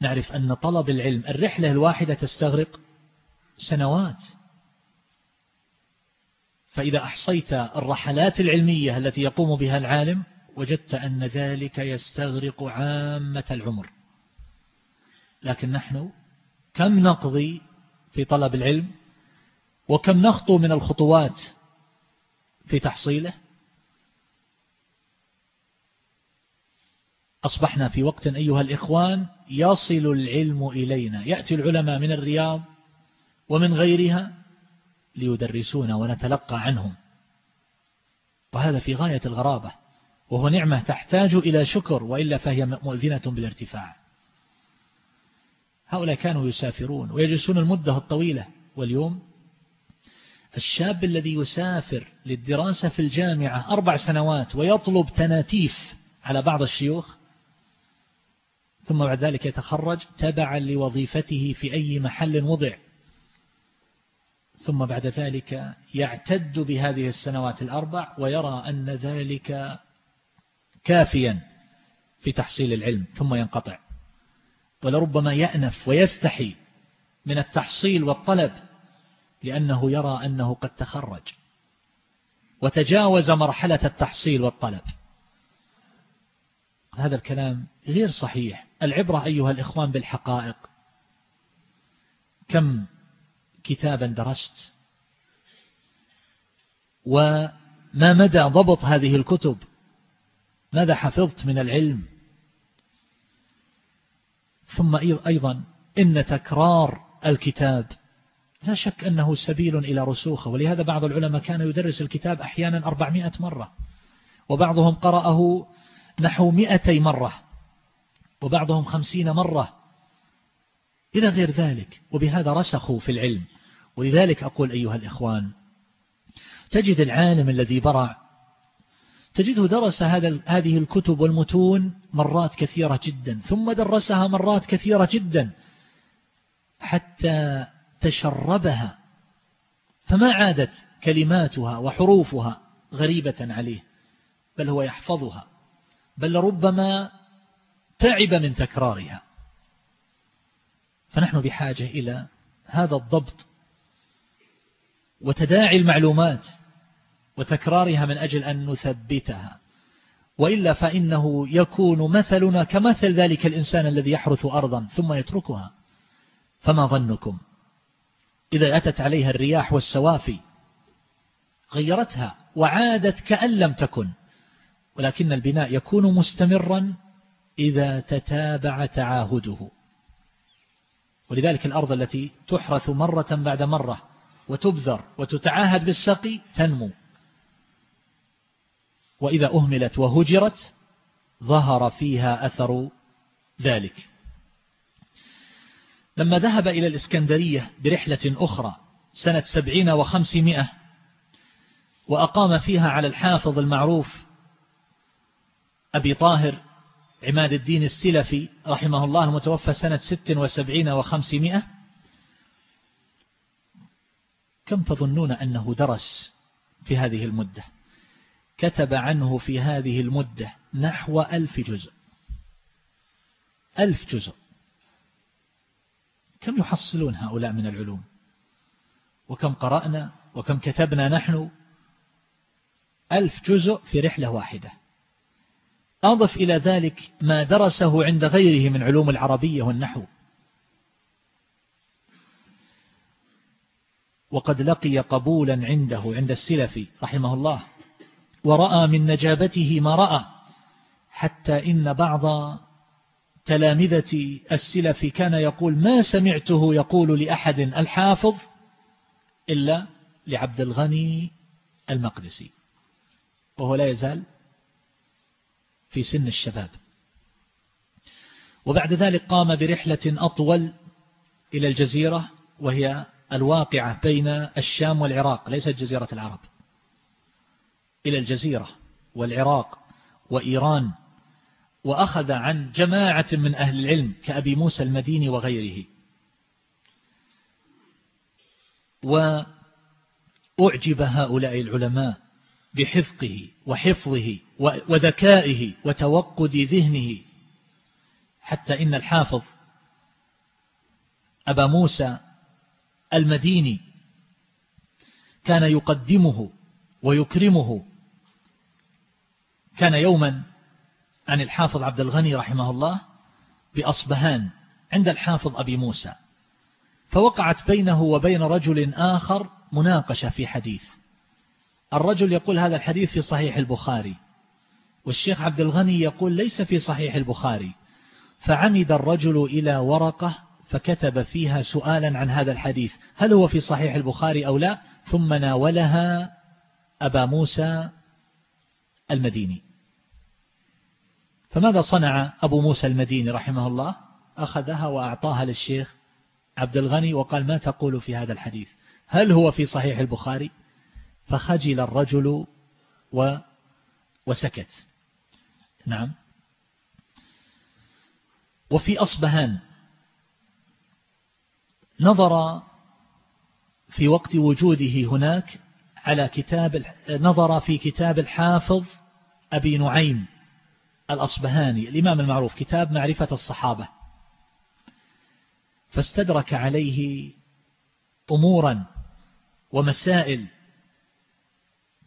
نعرف أن طلب العلم الرحلة الواحدة تستغرق سنوات. فإذا أحصيت الرحلات العلمية التي يقوم بها العالم وجدت أن ذلك يستغرق عامة العمر. لكن نحن كم نقضي في طلب العلم وكم نخطو من الخطوات في تحصيله؟ أصبحنا في وقت أيها الإخوان يصل العلم إلينا. يأتي العلماء من الرياض ومن غيرها ليدرسون ونتلقى عنهم. وهذا في غاية الغرابة وهو نعمة تحتاج إلى شكر وإلا فهي مؤذنة بالارتفاع. هؤلاء كانوا يسافرون ويجلسون المدة الطويلة. واليوم الشاب الذي يسافر للدراسة في الجامعة أربع سنوات ويطلب تناتيف على بعض الشيوخ ثم بعد ذلك يتخرج تبعا لوظيفته في أي محل وضع. ثم بعد ذلك يعتد بهذه السنوات الأربع ويرى أن ذلك كافيا في تحصيل العلم ثم ينقطع. ولربما يأنف ويستحي من التحصيل والطلب لأنه يرى أنه قد تخرج وتجاوز مرحلة التحصيل والطلب. هذا الكلام غير صحيح. العبرة أيها الإخوان بالحقائق. كم كتابا درست؟ وما مدى ضبط هذه الكتب؟ ماذا حفظت من العلم؟ ثم أيضا إن تكرار الكتاب لا شك أنه سبيل إلى رسوخه ولهذا بعض العلماء كان يدرس الكتاب أحيانا أربعمائة مرة وبعضهم قرأه نحو مئتي مرة وبعضهم خمسين مرة إلى غير ذلك وبهذا رسخوا في العلم. ولذلك أقول أيها الإخوان تجد العالم الذي برع تجده درس هذا هذه الكتب والمتون مرات كثيرة جدا ثم درسها مرات كثيرة جدا حتى تشربها فما عادت كلماتها وحروفها غريبة عليه بل هو يحفظها بل ربما تعب من تكرارها. فنحن بحاجة إلى هذا الضبط وتداعي المعلومات وتكرارها من أجل أن نثبتها. وإلا فإنه يكون مثلنا كمثل ذلك الإنسان الذي يحرث أرضا ثم يتركها. فما ظنكم؟ إذا أتت عليها الرياح والسوافي غيرتها وعادت كأن لم تكن. ولكن البناء يكون مستمرا إذا تتابع تعاهده. ولذلك الأرض التي تحرث مرة بعد مرة وتبذر وتتعاهد بالسقي تنمو. وإذا أهملت وهجرت ظهر فيها أثر ذلك. لما ذهب إلى الإسكندرية برحلة أخرى سنة سبعين وخمسمائة وأقام فيها على الحافظ المعروف أبي طاهر عماد الدين السلفي رحمه الله المتوفى سنة ست وسبعين وخمسمائة كم تظنون أنه درس في هذه المدة؟ كتب عنه في هذه المدة نحو ألف جزء. ألف جزء. كم يحصلون هؤلاء من العلوم؟ وكم قرأنا؟ وكم كتبنا نحن؟ ألف جزء في رحلة واحدة. أضف إلى ذلك ما درسه عند غيره من علوم العربية والنحو. وقد لقي قبولا عنده عند السلفي رحمه الله ورأى من نجابته ما رأى حتى إن بعض تلامذة السلف كان يقول ما سمعته يقول لأحد الحافظ إلا لعبد الغني المقدسي وهو لا يزال في سن الشباب. وبعد ذلك قام برحلة أطول إلى الجزيرة وهي الواقعة بين الشام والعراق ليست جزيرة العرب. إلى الجزيرة والعراق وإيران وأخذ عن جماعة من أهل العلم كأبي موسى المديني وغيره. وأعجب هؤلاء العلماء بحفظه وحفظه وذكائه وتوقد ذهنه حتى إن الحافظ أبا موسى المديني كان يقدمه ويكرمه كان يوما عن الحافظ عبد الغني رحمه الله بأصبهان عند الحافظ أبي موسى فوقعت بينه وبين رجل آخر مناقشة في حديث. الرجل يقول هذا الحديث في صحيح البخاري والشيخ عبد الغني يقول ليس في صحيح البخاري. فعمد الرجل إلى ورقة فكتب فيها سؤالا عن هذا الحديث هل هو في صحيح البخاري أو لا؟ ثم ناولها أبا موسى المديني. فماذا صنع أبو موسى المديني رحمه الله؟ أخذها وأعطاها للشيخ عبد الغني وقال ما تقول في هذا الحديث؟ هل هو في صحيح البخاري؟ فخجل الرجل و وسكت. نعم. وفي أصبهان. نظر في وقت وجوده هناك على كتاب نظر في كتاب الحافظ أبي نعيم. الأصبهاني الإمام المعروف كتاب معرفة الصحابة. فاستدرك عليه أمورا ومسائل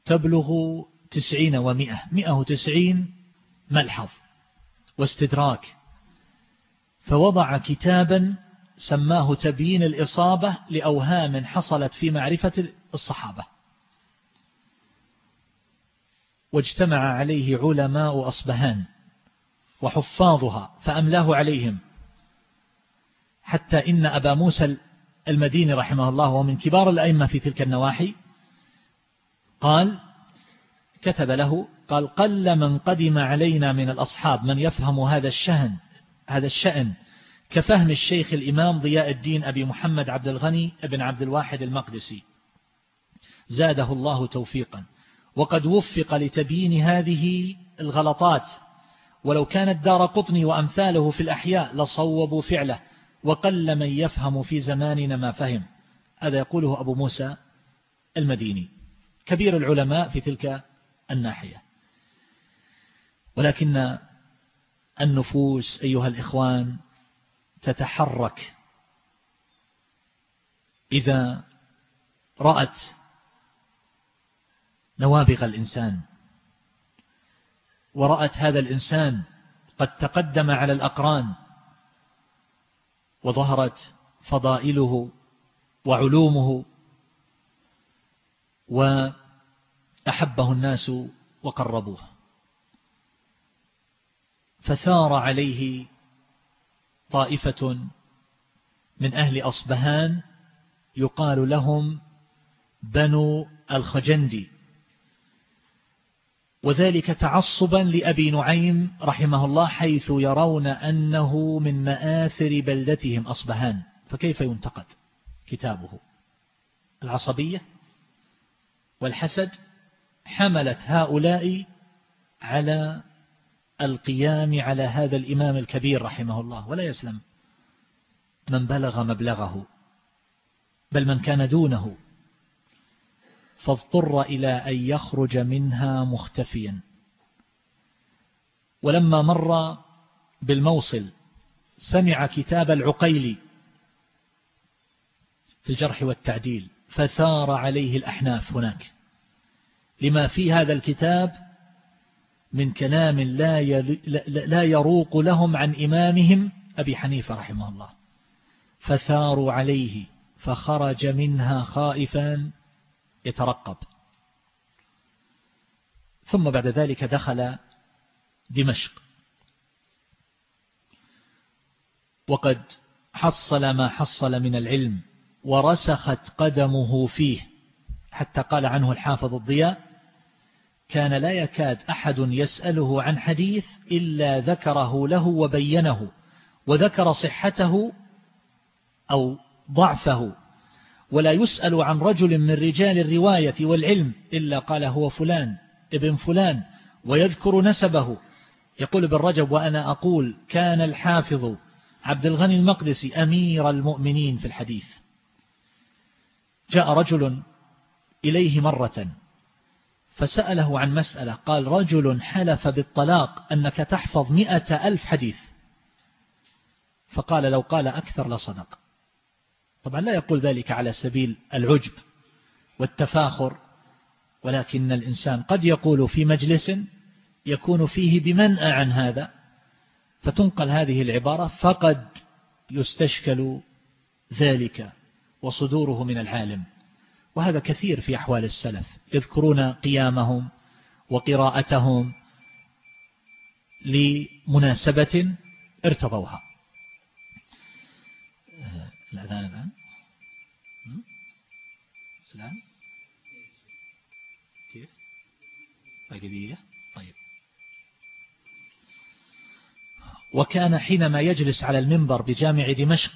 تبلغ تسعين ومئة مئة وتسعين ملحظ واستدراك. فوضع كتابا سماه تبيين الإصابة لأوهام حصلت في معرفة الصحابة. واجتمع عليه علماء أصبهان وحفاظها فأملاه عليهم. حتى إن أبا موسى المديني رحمه الله ومن كبار الأئمة في تلك النواحي قال كتب له قال قل من قدم علينا من الأصحاب من يفهم هذا الشأن هذا الشأن كفهم الشيخ الإمام ضياء الدين أبي محمد عبد الغني بن عبد الواحد المقدسي. زاده الله توفيقا. وقد وفق لتبيين هذه الغلطات. ولو كان الدار قطني وأمثاله في الأحياء لصوبوا فعله وقل من يفهم في زماننا ما فهم. هذا يقوله أبو موسى المديني كبير العلماء في تلك الناحية. ولكن النفوس أيها الإخوان تتحرك. إذا رأت نوابغ الإنسان. ورأت هذا الإنسان قد تقدم على الأقران وظهرت فضائله وعلومه وأحبه الناس وقربوه. فثار عليه طائفة من أهل أصبهان يقال لهم بنو الخجندي. وذلك تعصبا لأبي نعيم رحمه الله حيث يرون أنه من مآثر بلدتهم أصبهان. فكيف ينتقد كتابه؟ العصبية والحسد حملت هؤلاء على القيام على هذا الإمام الكبير رحمه الله. ولا يسلم من بلغ مبلغه بل من كان دونه. فاضطر إلى أن يخرج منها مختفيا. ولما مر بالموصل سمع كتاب العقيلي في الجرح والتعديل فثار عليه الأحناف هناك. لما في هذا الكتاب من كلام لا لا يروق لهم عن إمامهم أبي حنيفة رحمه الله. فثاروا عليه فخرج منها خائفا. يترقب. ثم بعد ذلك دخل دمشق. وقد حصل ما حصل من العلم ورسخت قدمه فيه. حتى قال عنه الحافظ الضياء كان لا يكاد أحد يسأله عن حديث إلا ذكره له وبينه وذكر صحته أو ضعفه. ولا يسأل عن رجل من رجال الرواية والعلم إلا قال هو فلان ابن فلان ويذكر نسبه. يقول ابن رجب وأنا أقول كان الحافظ عبد الغني المقدسي أمير المؤمنين في الحديث. جاء رجل إليه مرة فسأله عن مسألة قال رجل حلف بالطلاق أنك تحفظ مئة ألف حديث. فقال لو قال أكثر لصدق. طبعا لا يقول ذلك على سبيل العجب والتفاخر ولكن الإنسان قد يقول في مجلس يكون فيه بمنأى عن هذا فتنقل هذه العبارة فقد يستشكل ذلك وصدوره من العالم. وهذا كثير في أحوال السلف يذكرون قيامهم وقراءتهم لمناسبة ارتضوها. الأذان الآن الآن؟ كيف؟ باقي طيب. وكان حينما يجلس على المنبر بجامع دمشق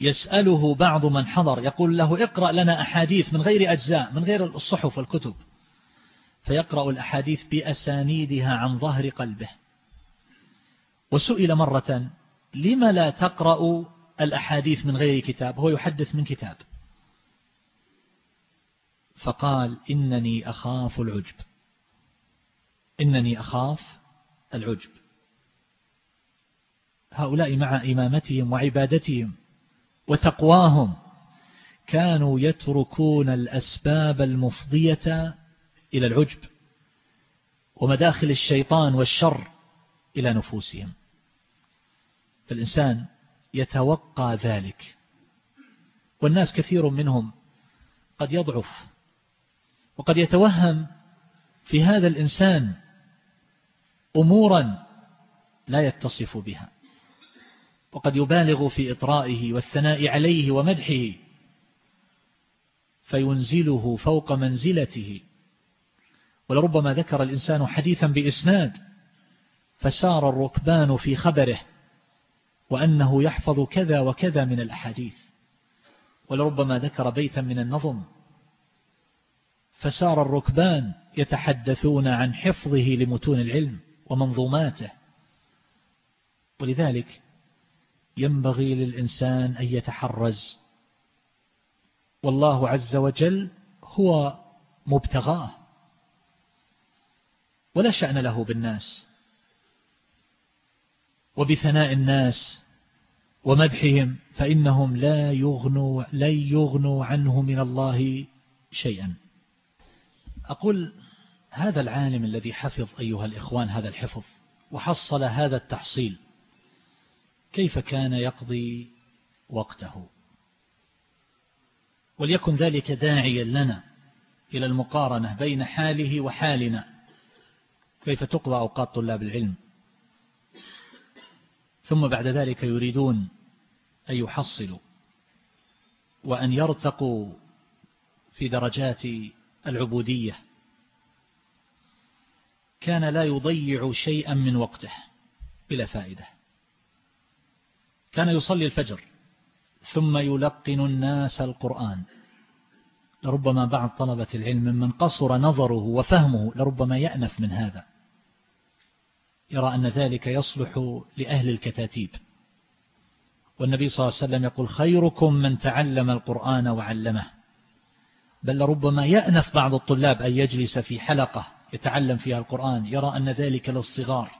يسأله بعض من حضر يقول له اقرأ لنا أحاديث من غير أجزاء من غير الصحف والكتب. فيقرأ الأحاديث بأسانيدها عن ظهر قلبه. وسئل مرة لما لا تقرأ الأحاديث من غير كتاب هو يحدث من كتاب. فقال إنني أخاف العجب. إنني أخاف العجب. هؤلاء مع إمامتهم وعبادتهم وتقواهم كانوا يتركون الأسباب المفضية إلى العجب ومداخل الشيطان والشر إلى نفوسهم. فالإنسان يتوقع ذلك. والناس كثير منهم قد يضعف وقد يتوهم في هذا الإنسان أمورا لا يتصف بها وقد يبالغ في إطرائه والثناء عليه ومدحه فينزله فوق منزلته. ولربما ذكر الإنسان حديثا بإسناد فسار الركبان في خبره وأنه يحفظ كذا وكذا من الأحاديث. ولربما ذكر بيتا من النظم. فسار الركبان يتحدثون عن حفظه لمتون العلم ومنظوماته. ولذلك ينبغي للإنسان أن يتحرز. والله عز وجل هو مبتغاه. ولا شأن له بالناس. وبثناء الناس ومدحهم فإنهم لا يغنوا, لن يغنوا عنه من الله شيئا. أقول هذا العالم الذي حفظ أيها الإخوان هذا الحفظ وحصل هذا التحصيل كيف كان يقضي وقته؟ وليكن ذلك داعيا لنا إلى المقارنة بين حاله وحالنا. كيف تقضى أوقات طلاب العلم؟ ثم بعد ذلك يريدون أن يحصلوا وأن يرتقوا في درجات العبودية. كان لا يضيع شيئا من وقته بلا فائدة. كان يصلي الفجر ثم يلقن الناس القرآن. لربما بعض طلبة العلم من قصر نظره وفهمه لربما يأنف من هذا. يرى أن ذلك يصلح لأهل الكتاتيب. والنبي صلى الله عليه وسلم يقول خيركم من تعلم القرآن وعلمه. بل ربما يأنف بعض الطلاب أن يجلس في حلقة يتعلم فيها القرآن يرى أن ذلك للصغار.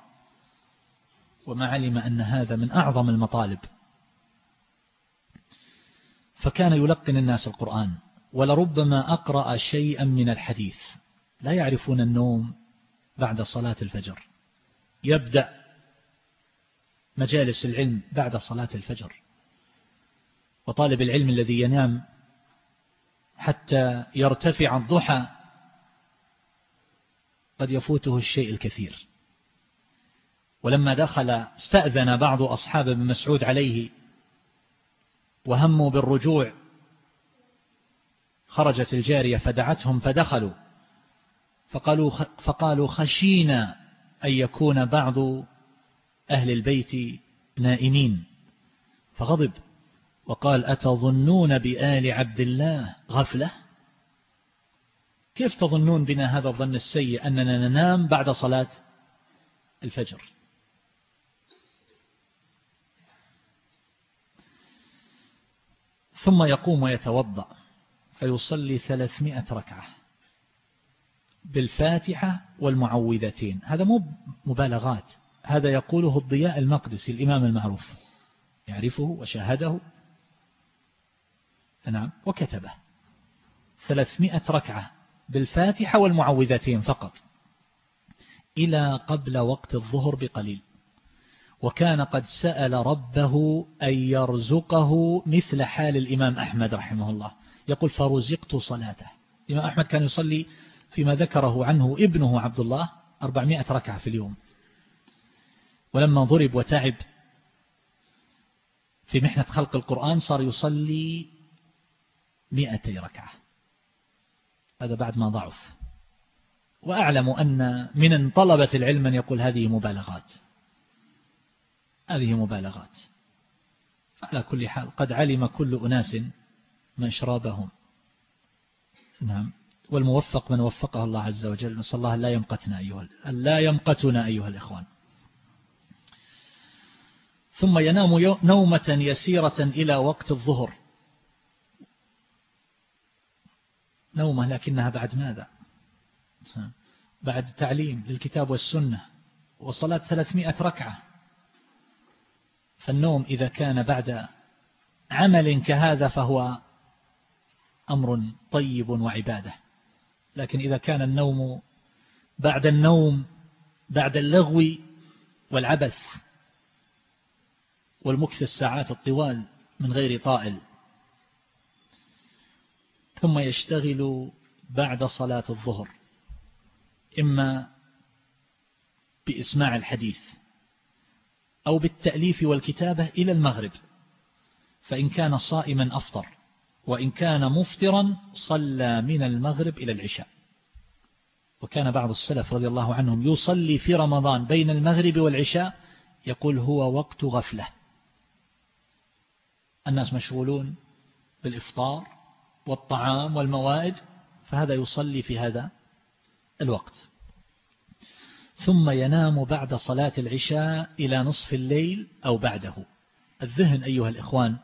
وما علم أن هذا من أعظم المطالب. فكان يلقن الناس القرآن ولربما أقرأ شيئا من الحديث. لا يعرفون النوم بعد صلاة الفجر. يبدأ مجالس العلم بعد صلاة الفجر. وطالب العلم الذي ينام حتى يرتفع الضحى قد يفوته الشيء الكثير. ولما دخل استأذن بعض أصحاب ابن مسعود عليه وهموا بالرجوع خرجت الجارية فدعتهم فدخلوا فقالوا, فقالوا خشينا أن يكون بعض أهل البيت نائمين. فغضب وقال أتظنون بآل عبد الله غفلة؟ كيف تظنون بنا هذا الظن السيء أننا ننام بعد صلاة الفجر؟ ثم يقوم ويتوضأ فيصلي ثلاثمائة ركعة. بالفاتحة والمعوذتين. هذا مو مبالغات هذا يقوله الضياء المقدسي الإمام المعروف. يعرفه وشاهده. نعم وكتبه. ثلاثمائة ركعة بالفاتحة والمعوذتين فقط. إلى قبل وقت الظهر بقليل. وكان قد سأل ربه أن يرزقه مثل حال الإمام أحمد رحمه الله. يقول فرزقت صلاته. الإمام أحمد كان يصلي فيما ذكره عنه ابنه عبد الله 400 ركعة في اليوم. ولما ضرب وتعب في محنة خلق القرآن صار يصلي مئتي ركعة. هذا بعد ما ضعف. وأعلم أن من طلبة العلم من يقول هذه مبالغات. هذه مبالغات. على كل حال قد علم كل أناس مشرابهم نعم. والموفق من وفقه الله عز وجل. نسأل الله لا يمقتنا أيها لا يمقتنا أيها الإخوان. ثم ينام نومة يسيرة إلى وقت الظهر. نومة لكنها بعد ماذا؟ بعد تعليم للكتاب والسنة وصلاة ثلاثمائة ركعة. فالنوم إذا كان بعد عمل كهذا فهو أمر طيب وعبادة. لكن إذا كان النوم بعد النوم بعد اللغو والعبث والمكث الساعات الطوال من غير طائل. ثم يشتغل بعد صلاة الظهر إما بإسماع الحديث أو بالتأليف والكتابة إلى المغرب فإن كان صائما أفطر. وإن كان مفطرا صلى من المغرب إلى العشاء. وكان بعض السلف رضي الله عنهم يصلي في رمضان بين المغرب والعشاء يقول هو وقت غفلة. الناس مشغولون بالإفطار والطعام والموائد فهذا يصلي في هذا الوقت. ثم ينام بعد صلاة العشاء إلى نصف الليل أو بعده. الذهن أيها الإخوان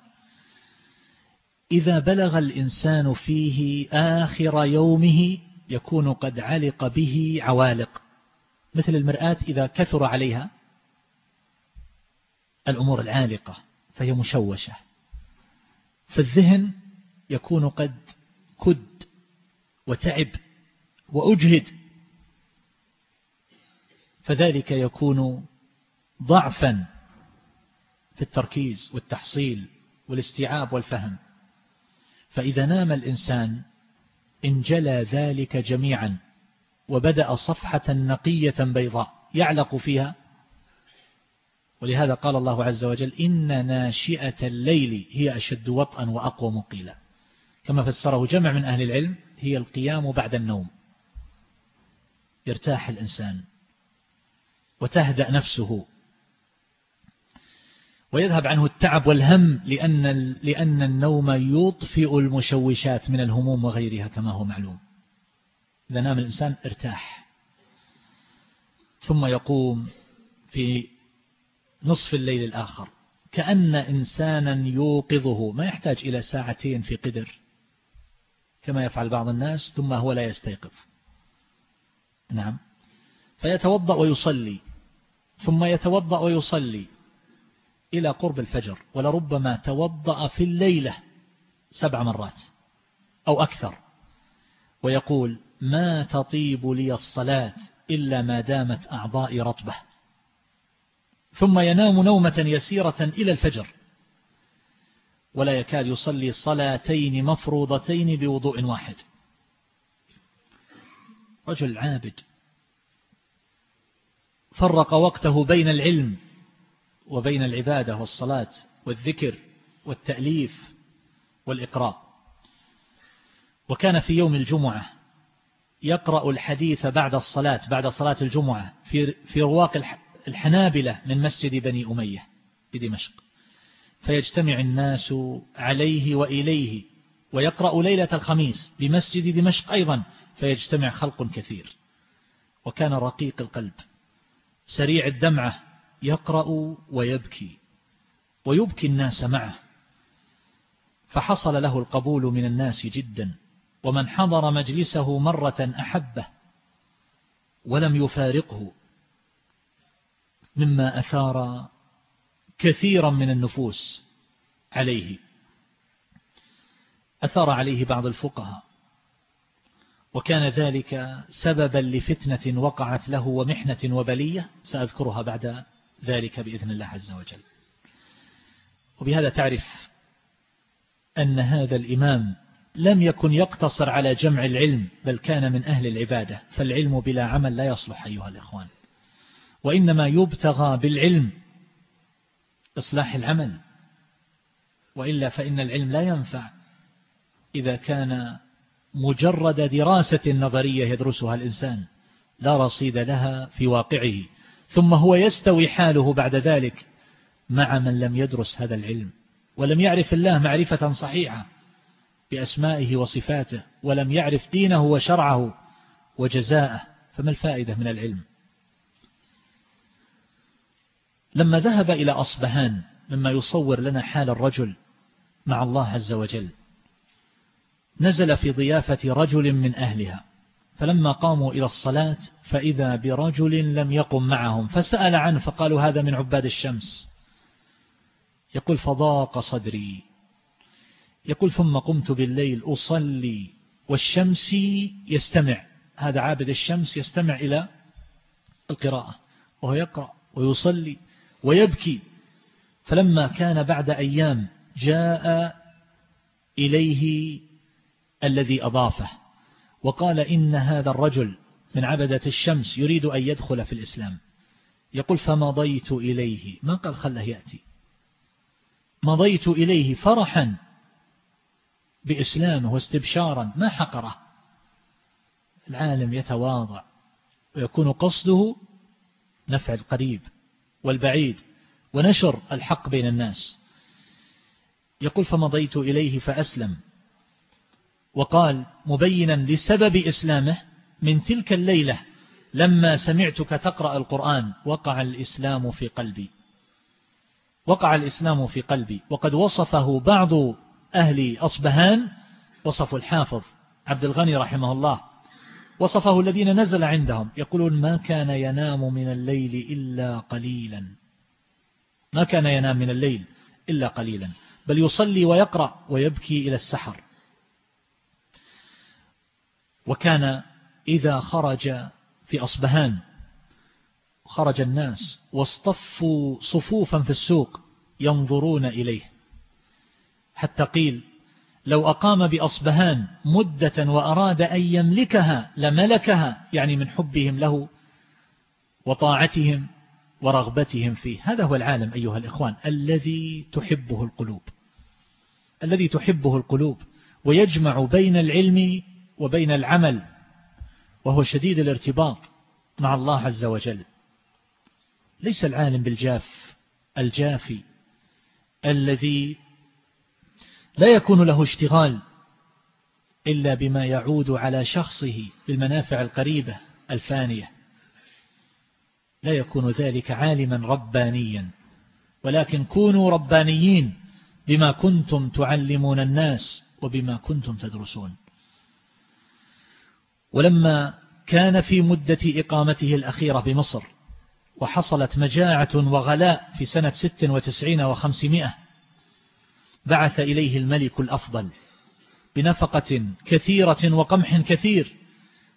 إذا بلغ الإنسان فيه آخر يومه يكون قد علق به عوالق. مثل المرآة إذا كثر عليها الأمور العالقة فهي مشوشة. فالذهن يكون قد كد وتعب وأجهد. فذلك يكون ضعفا في التركيز والتحصيل والاستيعاب والفهم. فإذا نام الإنسان انجلى ذلك جميعا وبدأ صفحة نقية بيضاء يعلق فيها. ولهذا قال الله عز وجل إن ناشئة الليل هي أشد وطئا وأقوى مقيلا. كما فسره جمع من أهل العلم هي القيام بعد النوم. يرتاح الإنسان وتهدأ نفسه ويذهب عنه التعب والهم لأن, لأن النوم يطفئ المشوشات من الهموم وغيرها كما هو معلوم. إذا نام الإنسان ارتاح. ثم يقوم في نصف الليل الآخر. كأن إنسانا يوقظه. ما يحتاج إلى ساعتين في قدر. كما يفعل بعض الناس. ثم هو لا يستيقظ. نعم. فيتوضأ ويصلي. ثم يتوضأ ويصلي. إلى قرب الفجر ولربما توضأ في الليلة سبع مرات أو أكثر. ويقول ما تطيب لي الصلاة إلا ما دامت أعضائي رطبة. ثم ينام نومة يسيرة إلى الفجر. ولا يكاد يصلي صلاتين مفروضتين بوضوء واحد. رجل عابد. فرق وقته بين العلم وبين العبادة والصلاة والذكر والتأليف والإقراء. وكان في يوم الجمعة يقرأ الحديث بعد الصلاة بعد صلاة الجمعة في في رواق الحنابلة من مسجد بني أمية بدمشق فيجتمع الناس عليه وإليه ويقرأ ليلة الخميس بمسجد دمشق أيضا فيجتمع خلق كثير. وكان رقيق القلب سريع الدمعة يقرأ ويبكي ويبكي الناس معه. فحصل له القبول من الناس جدا ومن حضر مجلسه مرة أحبه ولم يفارقه. مما أثار كثيرا من النفوس عليه. أثار عليه بعض الفقهاء. وكان ذلك سببا لفتنة وقعت له ومحنة وبلية سأذكرها بعد ذلك بإذن الله عز وجل. وبهذا تعرف أن هذا الإمام لم يكن يقتصر على جمع العلم بل كان من أهل العبادة. فالعلم بلا عمل لا يصلح أيها الإخوان. وإنما يبتغى بالعلم إصلاح العمل. وإلا فإن العلم لا ينفع إذا كان مجرد دراسة نظرية يدرسها الإنسان. لا رصيد لها في واقعه. ثم هو يستوي حاله بعد ذلك مع من لم يدرس هذا العلم ولم يعرف الله معرفة صحيحة بأسمائه وصفاته ولم يعرف دينه وشرعه وجزاءه فما الفائدة من العلم؟ لما ذهب إلى أصبهان مما يصور لنا حال الرجل مع الله عز وجل نزل في ضيافة رجل من أهلها. فلما قاموا إلى الصلاة فإذا برجل لم يقم معهم فسأل عنه فقالوا هذا من عباد الشمس. يقول فضاق صدري. يقول ثم قمت بالليل أصلي والشمس يستمع. هذا عابد الشمس يستمع إلى القراءة وهو يقرأ ويصلي ويبكي. فلما كان بعد أيام جاء إليه الذي أضافه. وقال إن هذا الرجل من عبدة الشمس يريد أن يدخل في الإسلام. يقول فمضيت إليه. ما قال خله يأتي. مضيت إليه فرحا بإسلامه واستبشارا. ما حقره. العالم يتواضع ويكون قصده نفع القريب والبعيد ونشر الحق بين الناس. يقول فمضيت إليه فأسلم. وقال مبينا لسبب إسلامه من تلك الليلة لما سمعتك تقرأ القرآن وقع الإسلام في قلبي. وقع الإسلام في قلبي. وقد وصفه بعض أهل أصبهان. وصفوا الحافظ عبد الغني رحمه الله. وصفه الذين نزل عندهم. يقولون ما كان ينام من الليل إلا قليلا. ما كان ينام من الليل إلا قليلا. بل يصلي ويقرأ ويبكي إلى السحر. وكان إذا خرج في أصبهان خرج الناس واصطفوا صفوفا في السوق ينظرون إليه. حتى قيل لو أقام بأصبهان مدة وأراد أن يملكها لملكها يعني من حبهم له وطاعتهم ورغبتهم فيه. هذا هو العالم أيها الإخوان الذي تحبه القلوب. الذي تحبه القلوب ويجمع بين العلم وبين العمل وهو شديد الارتباط مع الله عز وجل. ليس العالم بالجاف الجافي الذي لا يكون له اشتغال إلا بما يعود على شخصه بالمنافع القريبة الفانية. لا يكون ذلك عالما ربانيا. ولكن كونوا ربانيين بما كنتم تعلمون الناس وبما كنتم تدرسون. ولما كان في مدة إقامته الأخيرة بمصر وحصلت مجاعة وغلاء في سنة ست وتسعين وخمسمائة بعث إليه الملك الأفضل بنفقة كثيرة وقمح كثير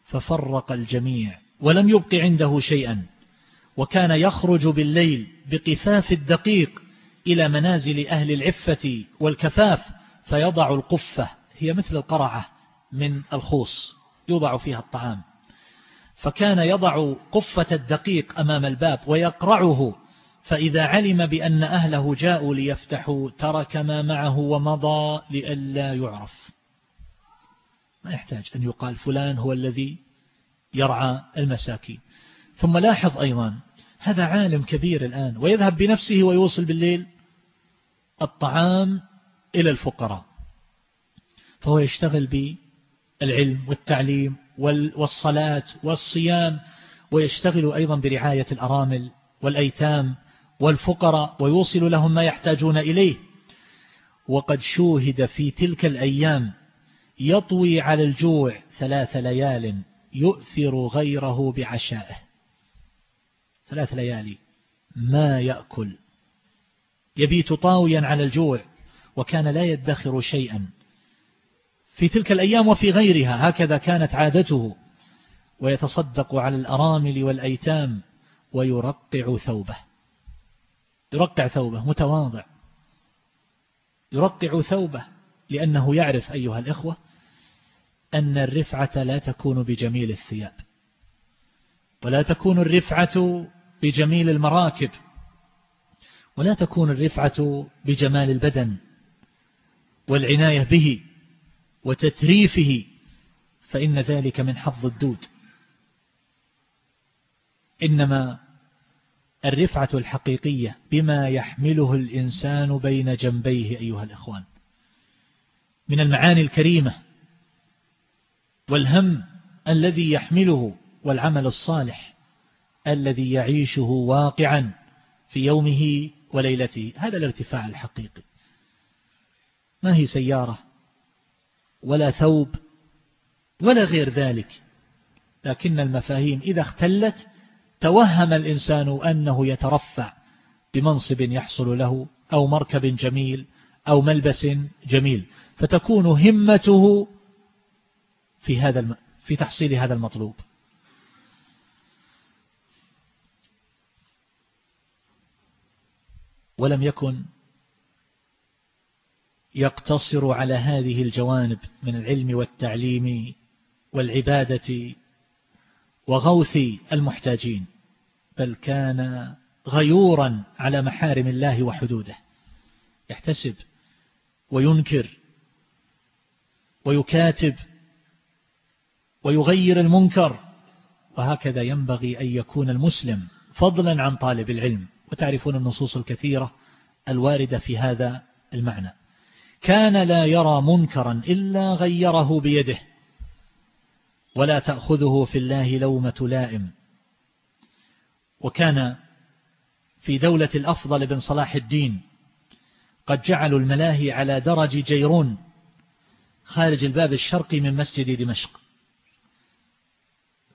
ففرق الجميع ولم يبق عنده شيئا وكان يخرج بالليل بقفاف الدقيق إلى منازل أهل العفة والكفاف فيضع القفة هي مثل القرعة من الخوص. يوضع فيها الطعام. فكان يضع قفة الدقيق أمام الباب ويقرعه فإذا علم بأن أهله جاءوا ليفتحوا ترك ما معه ومضى لئلا يعرف. ما يحتاج أن يقال فلان هو الذي يرعى المساكين. ثم لاحظ أيضا هذا عالم كبير الآن ويذهب بنفسه ويوصل بالليل الطعام إلى الفقراء فهو يشتغل بالعلم والتعليم والصلاة والصيام ويشتغل أيضا برعاية الأرامل والأيتام والفقراء ويوصل لهم ما يحتاجون إليه. وقد شوهد في تلك الأيام يطوي على الجوع ثلاث ليال يؤثر غيره بعشائه. ثلاث ليالي ما يأكل. يبيت طاويا على الجوع وكان لا يدخر شيئا. في تلك الأيام وفي غيرها هكذا كانت عادته ويتصدق على الأرامل والأيتام ويرقع ثوبه. يرقع ثوبه متواضع. يرقع ثوبه لأنه يعرف أيها الإخوة أن الرفعة لا تكون بجميل الثياب. ولا تكون الرفعة بجميل المراكب. ولا تكون الرفعة بجمال البدن والعناية به. وتتريفه فإن ذلك من حظ الدود. إنما الرفعة الحقيقية بما يحمله الإنسان بين جنبيه أيها الإخوان. من المعاني الكريمة والهم الذي يحمله والعمل الصالح الذي يعيشه واقعا في يومه وليلته. هذا الارتفاع الحقيقي. ما هي سيارة؟ ولا ثوب ولا غير ذلك. لكن المفاهيم إذا اختلت توهم الإنسان أنه يترفع بمنصب يحصل له أو مركب جميل أو ملبس جميل فتكون همته في هذا في تحصيل هذا المطلوب. ولم يكن يقتصر على هذه الجوانب من العلم والتعليم والعبادة وغوث المحتاجين بل كان غيورا على محارم الله وحدوده. يحتسب وينكر ويكاتب ويغير المنكر وهكذا ينبغي أن يكون المسلم فضلا عن طالب العلم. وتعرفون النصوص الكثيرة الواردة في هذا المعنى. كان لا يرى منكرا إلا غيره بيده ولا تأخذه في الله لومة لائم. وكان في دولة الأفضل بن صلاح الدين قد جعلوا الملاهي على درج جيرون خارج الباب الشرقي من مسجد دمشق.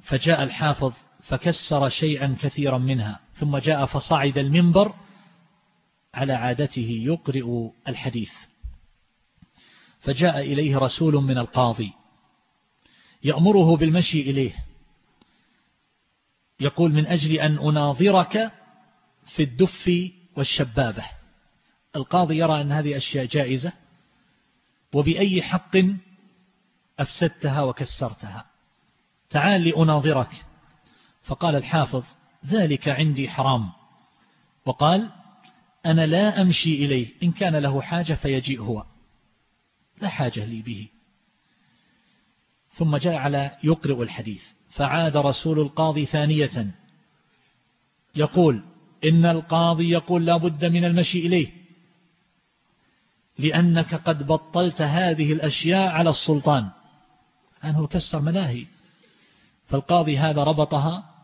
فجاء الحافظ فكسر شيئا كثيرا منها ثم جاء فصعد المنبر على عادته يقرئ الحديث. فجاء إليه رسول من القاضي يأمره بالمشي إليه. يقول من أجل أن أناظرك في الدف والشبابة. القاضي يرى أن هذه أشياء جائزة وبأي حق أفسدتها وكسرتها. تعال لأناظرك. فقال الحافظ ذلك عندي حرام. وقال أنا لا أمشي إليه. إن كان له حاجة فيجيء هو. لا حاجة لي به. ثم جاء على يقرئ الحديث. فعاد رسول القاضي ثانية. يقول إن القاضي يقول لا بد من المشي إليه. لأنك قد بطلت هذه الأشياء على السلطان. أنه كسر ملاهي. فالقاضي هذا ربطها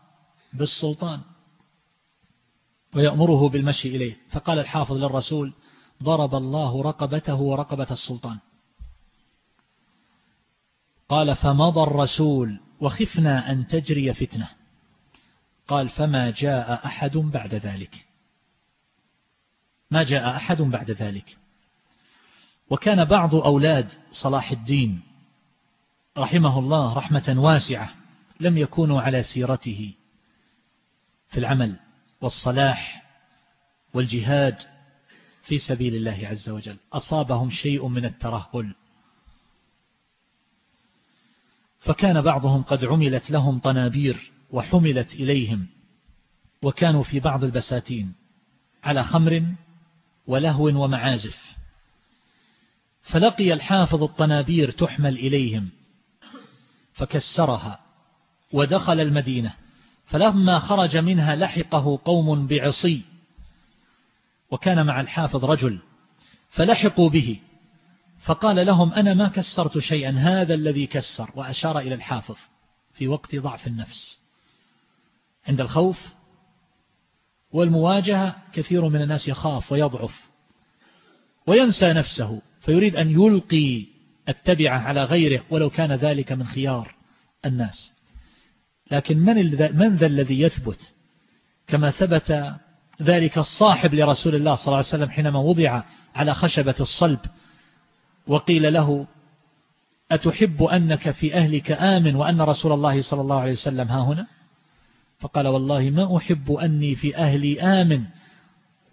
بالسلطان. ويأمره بالمشي إليه. فقال الحافظ للرسول ضرب الله رقبته ورقبة السلطان. قال فمضى الرسول وخفنا أن تجري فتنة. قال فما جاء أحد بعد ذلك. ما جاء أحد بعد ذلك. وكان بعض أولاد صلاح الدين رحمه الله رحمة واسعة لم يكونوا على سيرته في العمل والصلاح والجهاد في سبيل الله عز وجل. أصابهم شيء من الترهل. فكان بعضهم قد عملت لهم طنابير وحملت إليهم وكانوا في بعض البساتين على خمر ولهو ومعازف. فلقي الحافظ الطنابير تحمل إليهم فكسرها ودخل المدينة. فلما خرج منها لحقه قوم بعصي وكان مع الحافظ رجل فلحقوا به. فقال لهم أنا ما كسرت شيئا هذا الذي كسر وأشار إلى الحافظ في وقت ضعف النفس. عند الخوف والمواجهة كثير من الناس يخاف ويضعف وينسى نفسه فيريد أن يلقي التبعة على غيره ولو كان ذلك من خيار الناس. لكن من, من ذا الذي يثبت؟ كما ثبت ذلك الصاحب لرسول الله صلى الله عليه وسلم حينما وضع على خشبة الصلب وقيل له أتحب أنك في أهلك آمن وأن رسول الله صلى الله عليه وسلم ها هنا؟ فقال والله ما أحب أني في أهلي آمن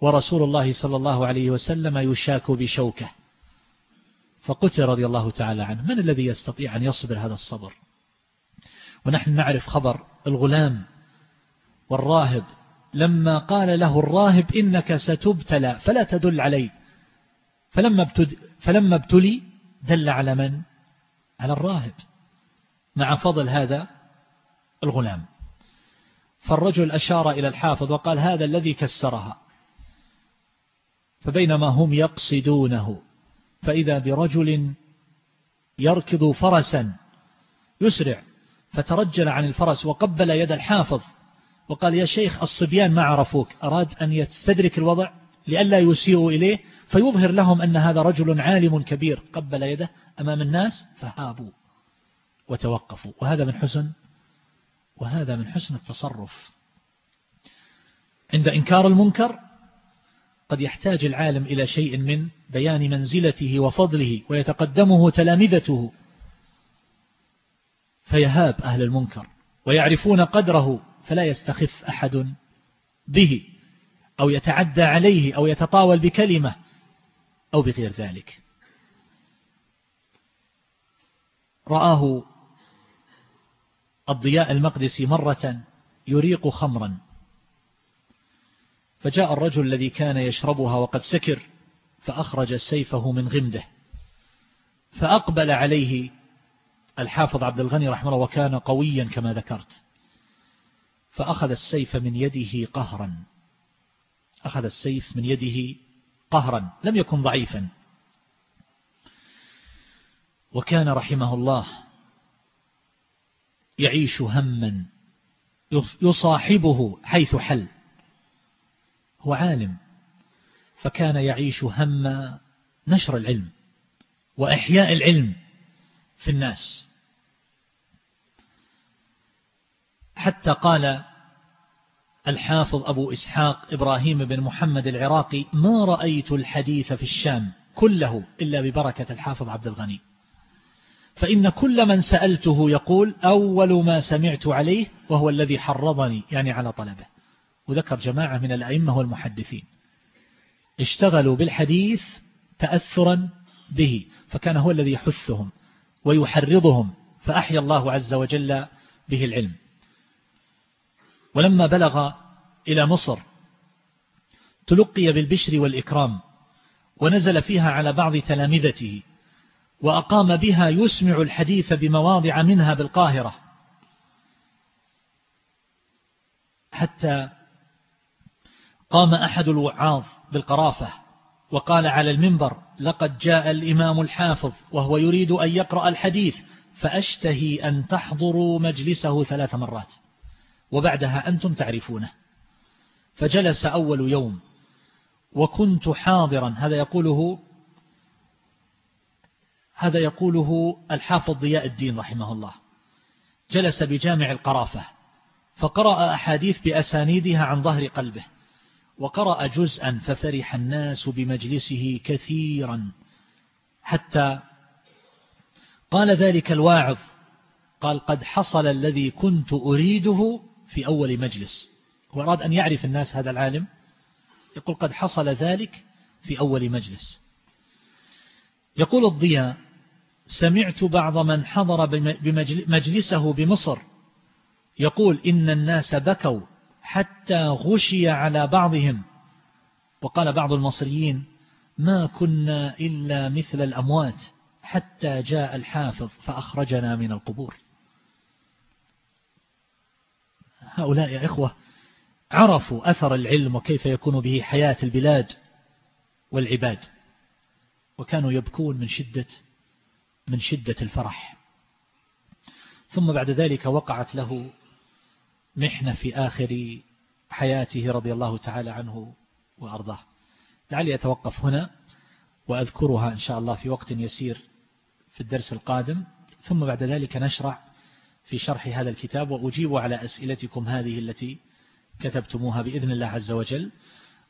ورسول الله صلى الله عليه وسلم يشاك بشوكة. فقتل رضي الله تعالى عنه. من الذي يستطيع أن يصبر هذا الصبر؟ ونحن نعرف خبر الغلام والراهب. لما قال له الراهب إنك ستبتلى فلا تدل علي فلما, فلما ابتلي دل على من؟ على الراهب. مع فضل هذا الغلام. فالرجل أشار إلى الحافظ وقال هذا الذي كسرها. فبينما هم يقصدونه فإذا برجل يركض فرسا يسرع فترجل عن الفرس وقبل يد الحافظ وقال يا شيخ الصبيان ما عرفوك؟ أراد أن يستدرك الوضع لئلا يسيئوا إليه؟ فيظهر لهم أن هذا رجل عالم كبير قبل يده أمام الناس فهابوا وتوقفوا. وهذا من حسن وهذا من حسن التصرف. عند إنكار المنكر قد يحتاج العالم إلى شيء من بيان منزلته وفضله ويتقدمه تلامذته. فيهاب أهل المنكر ويعرفون قدره فلا يستخف أحد به أو يتعدى عليه أو يتطاول بكلمة. أو بغير ذلك. رآه الضياء المقدسي مرة يريق خمرا. فجاء الرجل الذي كان يشربها وقد سكر فأخرج سيفه من غمده. فأقبل عليه الحافظ عبد الغني رحمه الله وكان قويا كما ذكرت. فأخذ السيف من يده قهرا. أخذ السيف من يده قهرا لم يكن ضعيفا. وكان رحمه الله يعيش هما يصاحبه حيث حل. هو عالم فكان يعيش هم نشر العلم وإحياء العلم في الناس. حتى قال الحافظ أبو إسحاق إبراهيم بن محمد العراقي ما رأيت الحديث في الشام كله إلا ببركة الحافظ عبد الغني. فإن كل من سألته يقول أول ما سمعت عليه وهو الذي حرضني يعني على طلبه. وذكر جماعة من الأئمة والمحدثين. اشتغلوا بالحديث تأثرا به فكان هو الذي يحثهم ويحرضهم فأحيا الله عز وجل به العلم. ولما بلغ إلى مصر تلقي بالبشر والإكرام ونزل فيها على بعض تلامذته وأقام بها يسمع الحديث بمواضع منها بالقاهرة حتى قام أحد الوعاظ بالقرافة وقال على المنبر لقد جاء الإمام الحافظ وهو يريد أن يقرأ الحديث فأشتهي أن تحضروا مجلسه ثلاث مرات. وبعدها أنتم تعرفونه. فجلس أول يوم وكنت حاضرا. هذا يقوله هذا يقوله الحافظ ضياء الدين رحمه الله. جلس بجامع القرافة فقرأ أحاديث بأسانيدها عن ظهر قلبه وقرأ جزءا ففرح الناس بمجلسه كثيرا. حتى قال ذلك الواعظ قال قد حصل الذي كنت أريده في أول مجلس. وأراد أن يعرف الناس هذا العالم. يقول قد حصل ذلك في أول مجلس. يقول الضياء سمعت بعض من حضر بمجلسه بمصر. يقول إن الناس بكوا حتى غشي على بعضهم. وقال بعض المصريين ما كنا إلا مثل الأموات حتى جاء الحافظ فأخرجنا من القبور. هؤلاء يا إخوة عرفوا أثر العلم وكيف يكون به حياة البلاد والعباد وكانوا يبكون من شدة من شدة الفرح. ثم بعد ذلك وقعت له محنة في آخر حياته رضي الله تعالى عنه وأرضاه. لعلي أتوقف هنا وأذكرها إن شاء الله في وقت يسير في الدرس القادم. ثم بعد ذلك نشرع في شرح هذا الكتاب وأجيب على أسئلتكم هذه التي كتبتموها بإذن الله عز وجل.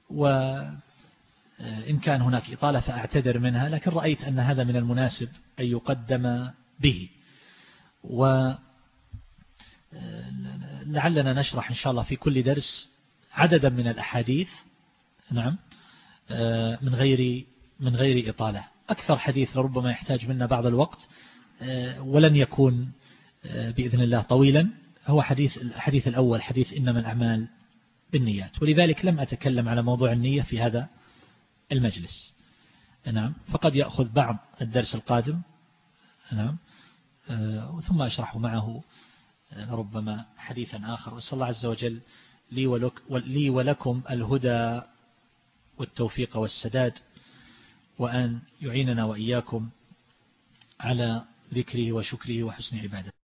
وإن كان هناك إطالة فأعتذر منها لكن رأيت أن هذا من المناسب أن يقدم به. و لعلنا نشرح إن شاء الله في كل درس عددا من الأحاديث. نعم من غير من غير إطالة. أكثر حديث لربما يحتاج منا بعض الوقت ولن يكون بإذن الله طويلا. هو حديث الحديث الأول حديث إنما الأعمال بالنيات. ولذلك لم أتكلم على موضوع النية في هذا المجلس. نعم. فقد يأخذ بعض الدرس القادم. نعم. ثم أشرح معه ربما حديثا آخر. وصلى الله عز وجل لي, ولك لي ولكم الهدى والتوفيق والسداد وأن يعيننا وإياكم على ذكره وشكره وحسن عبادته.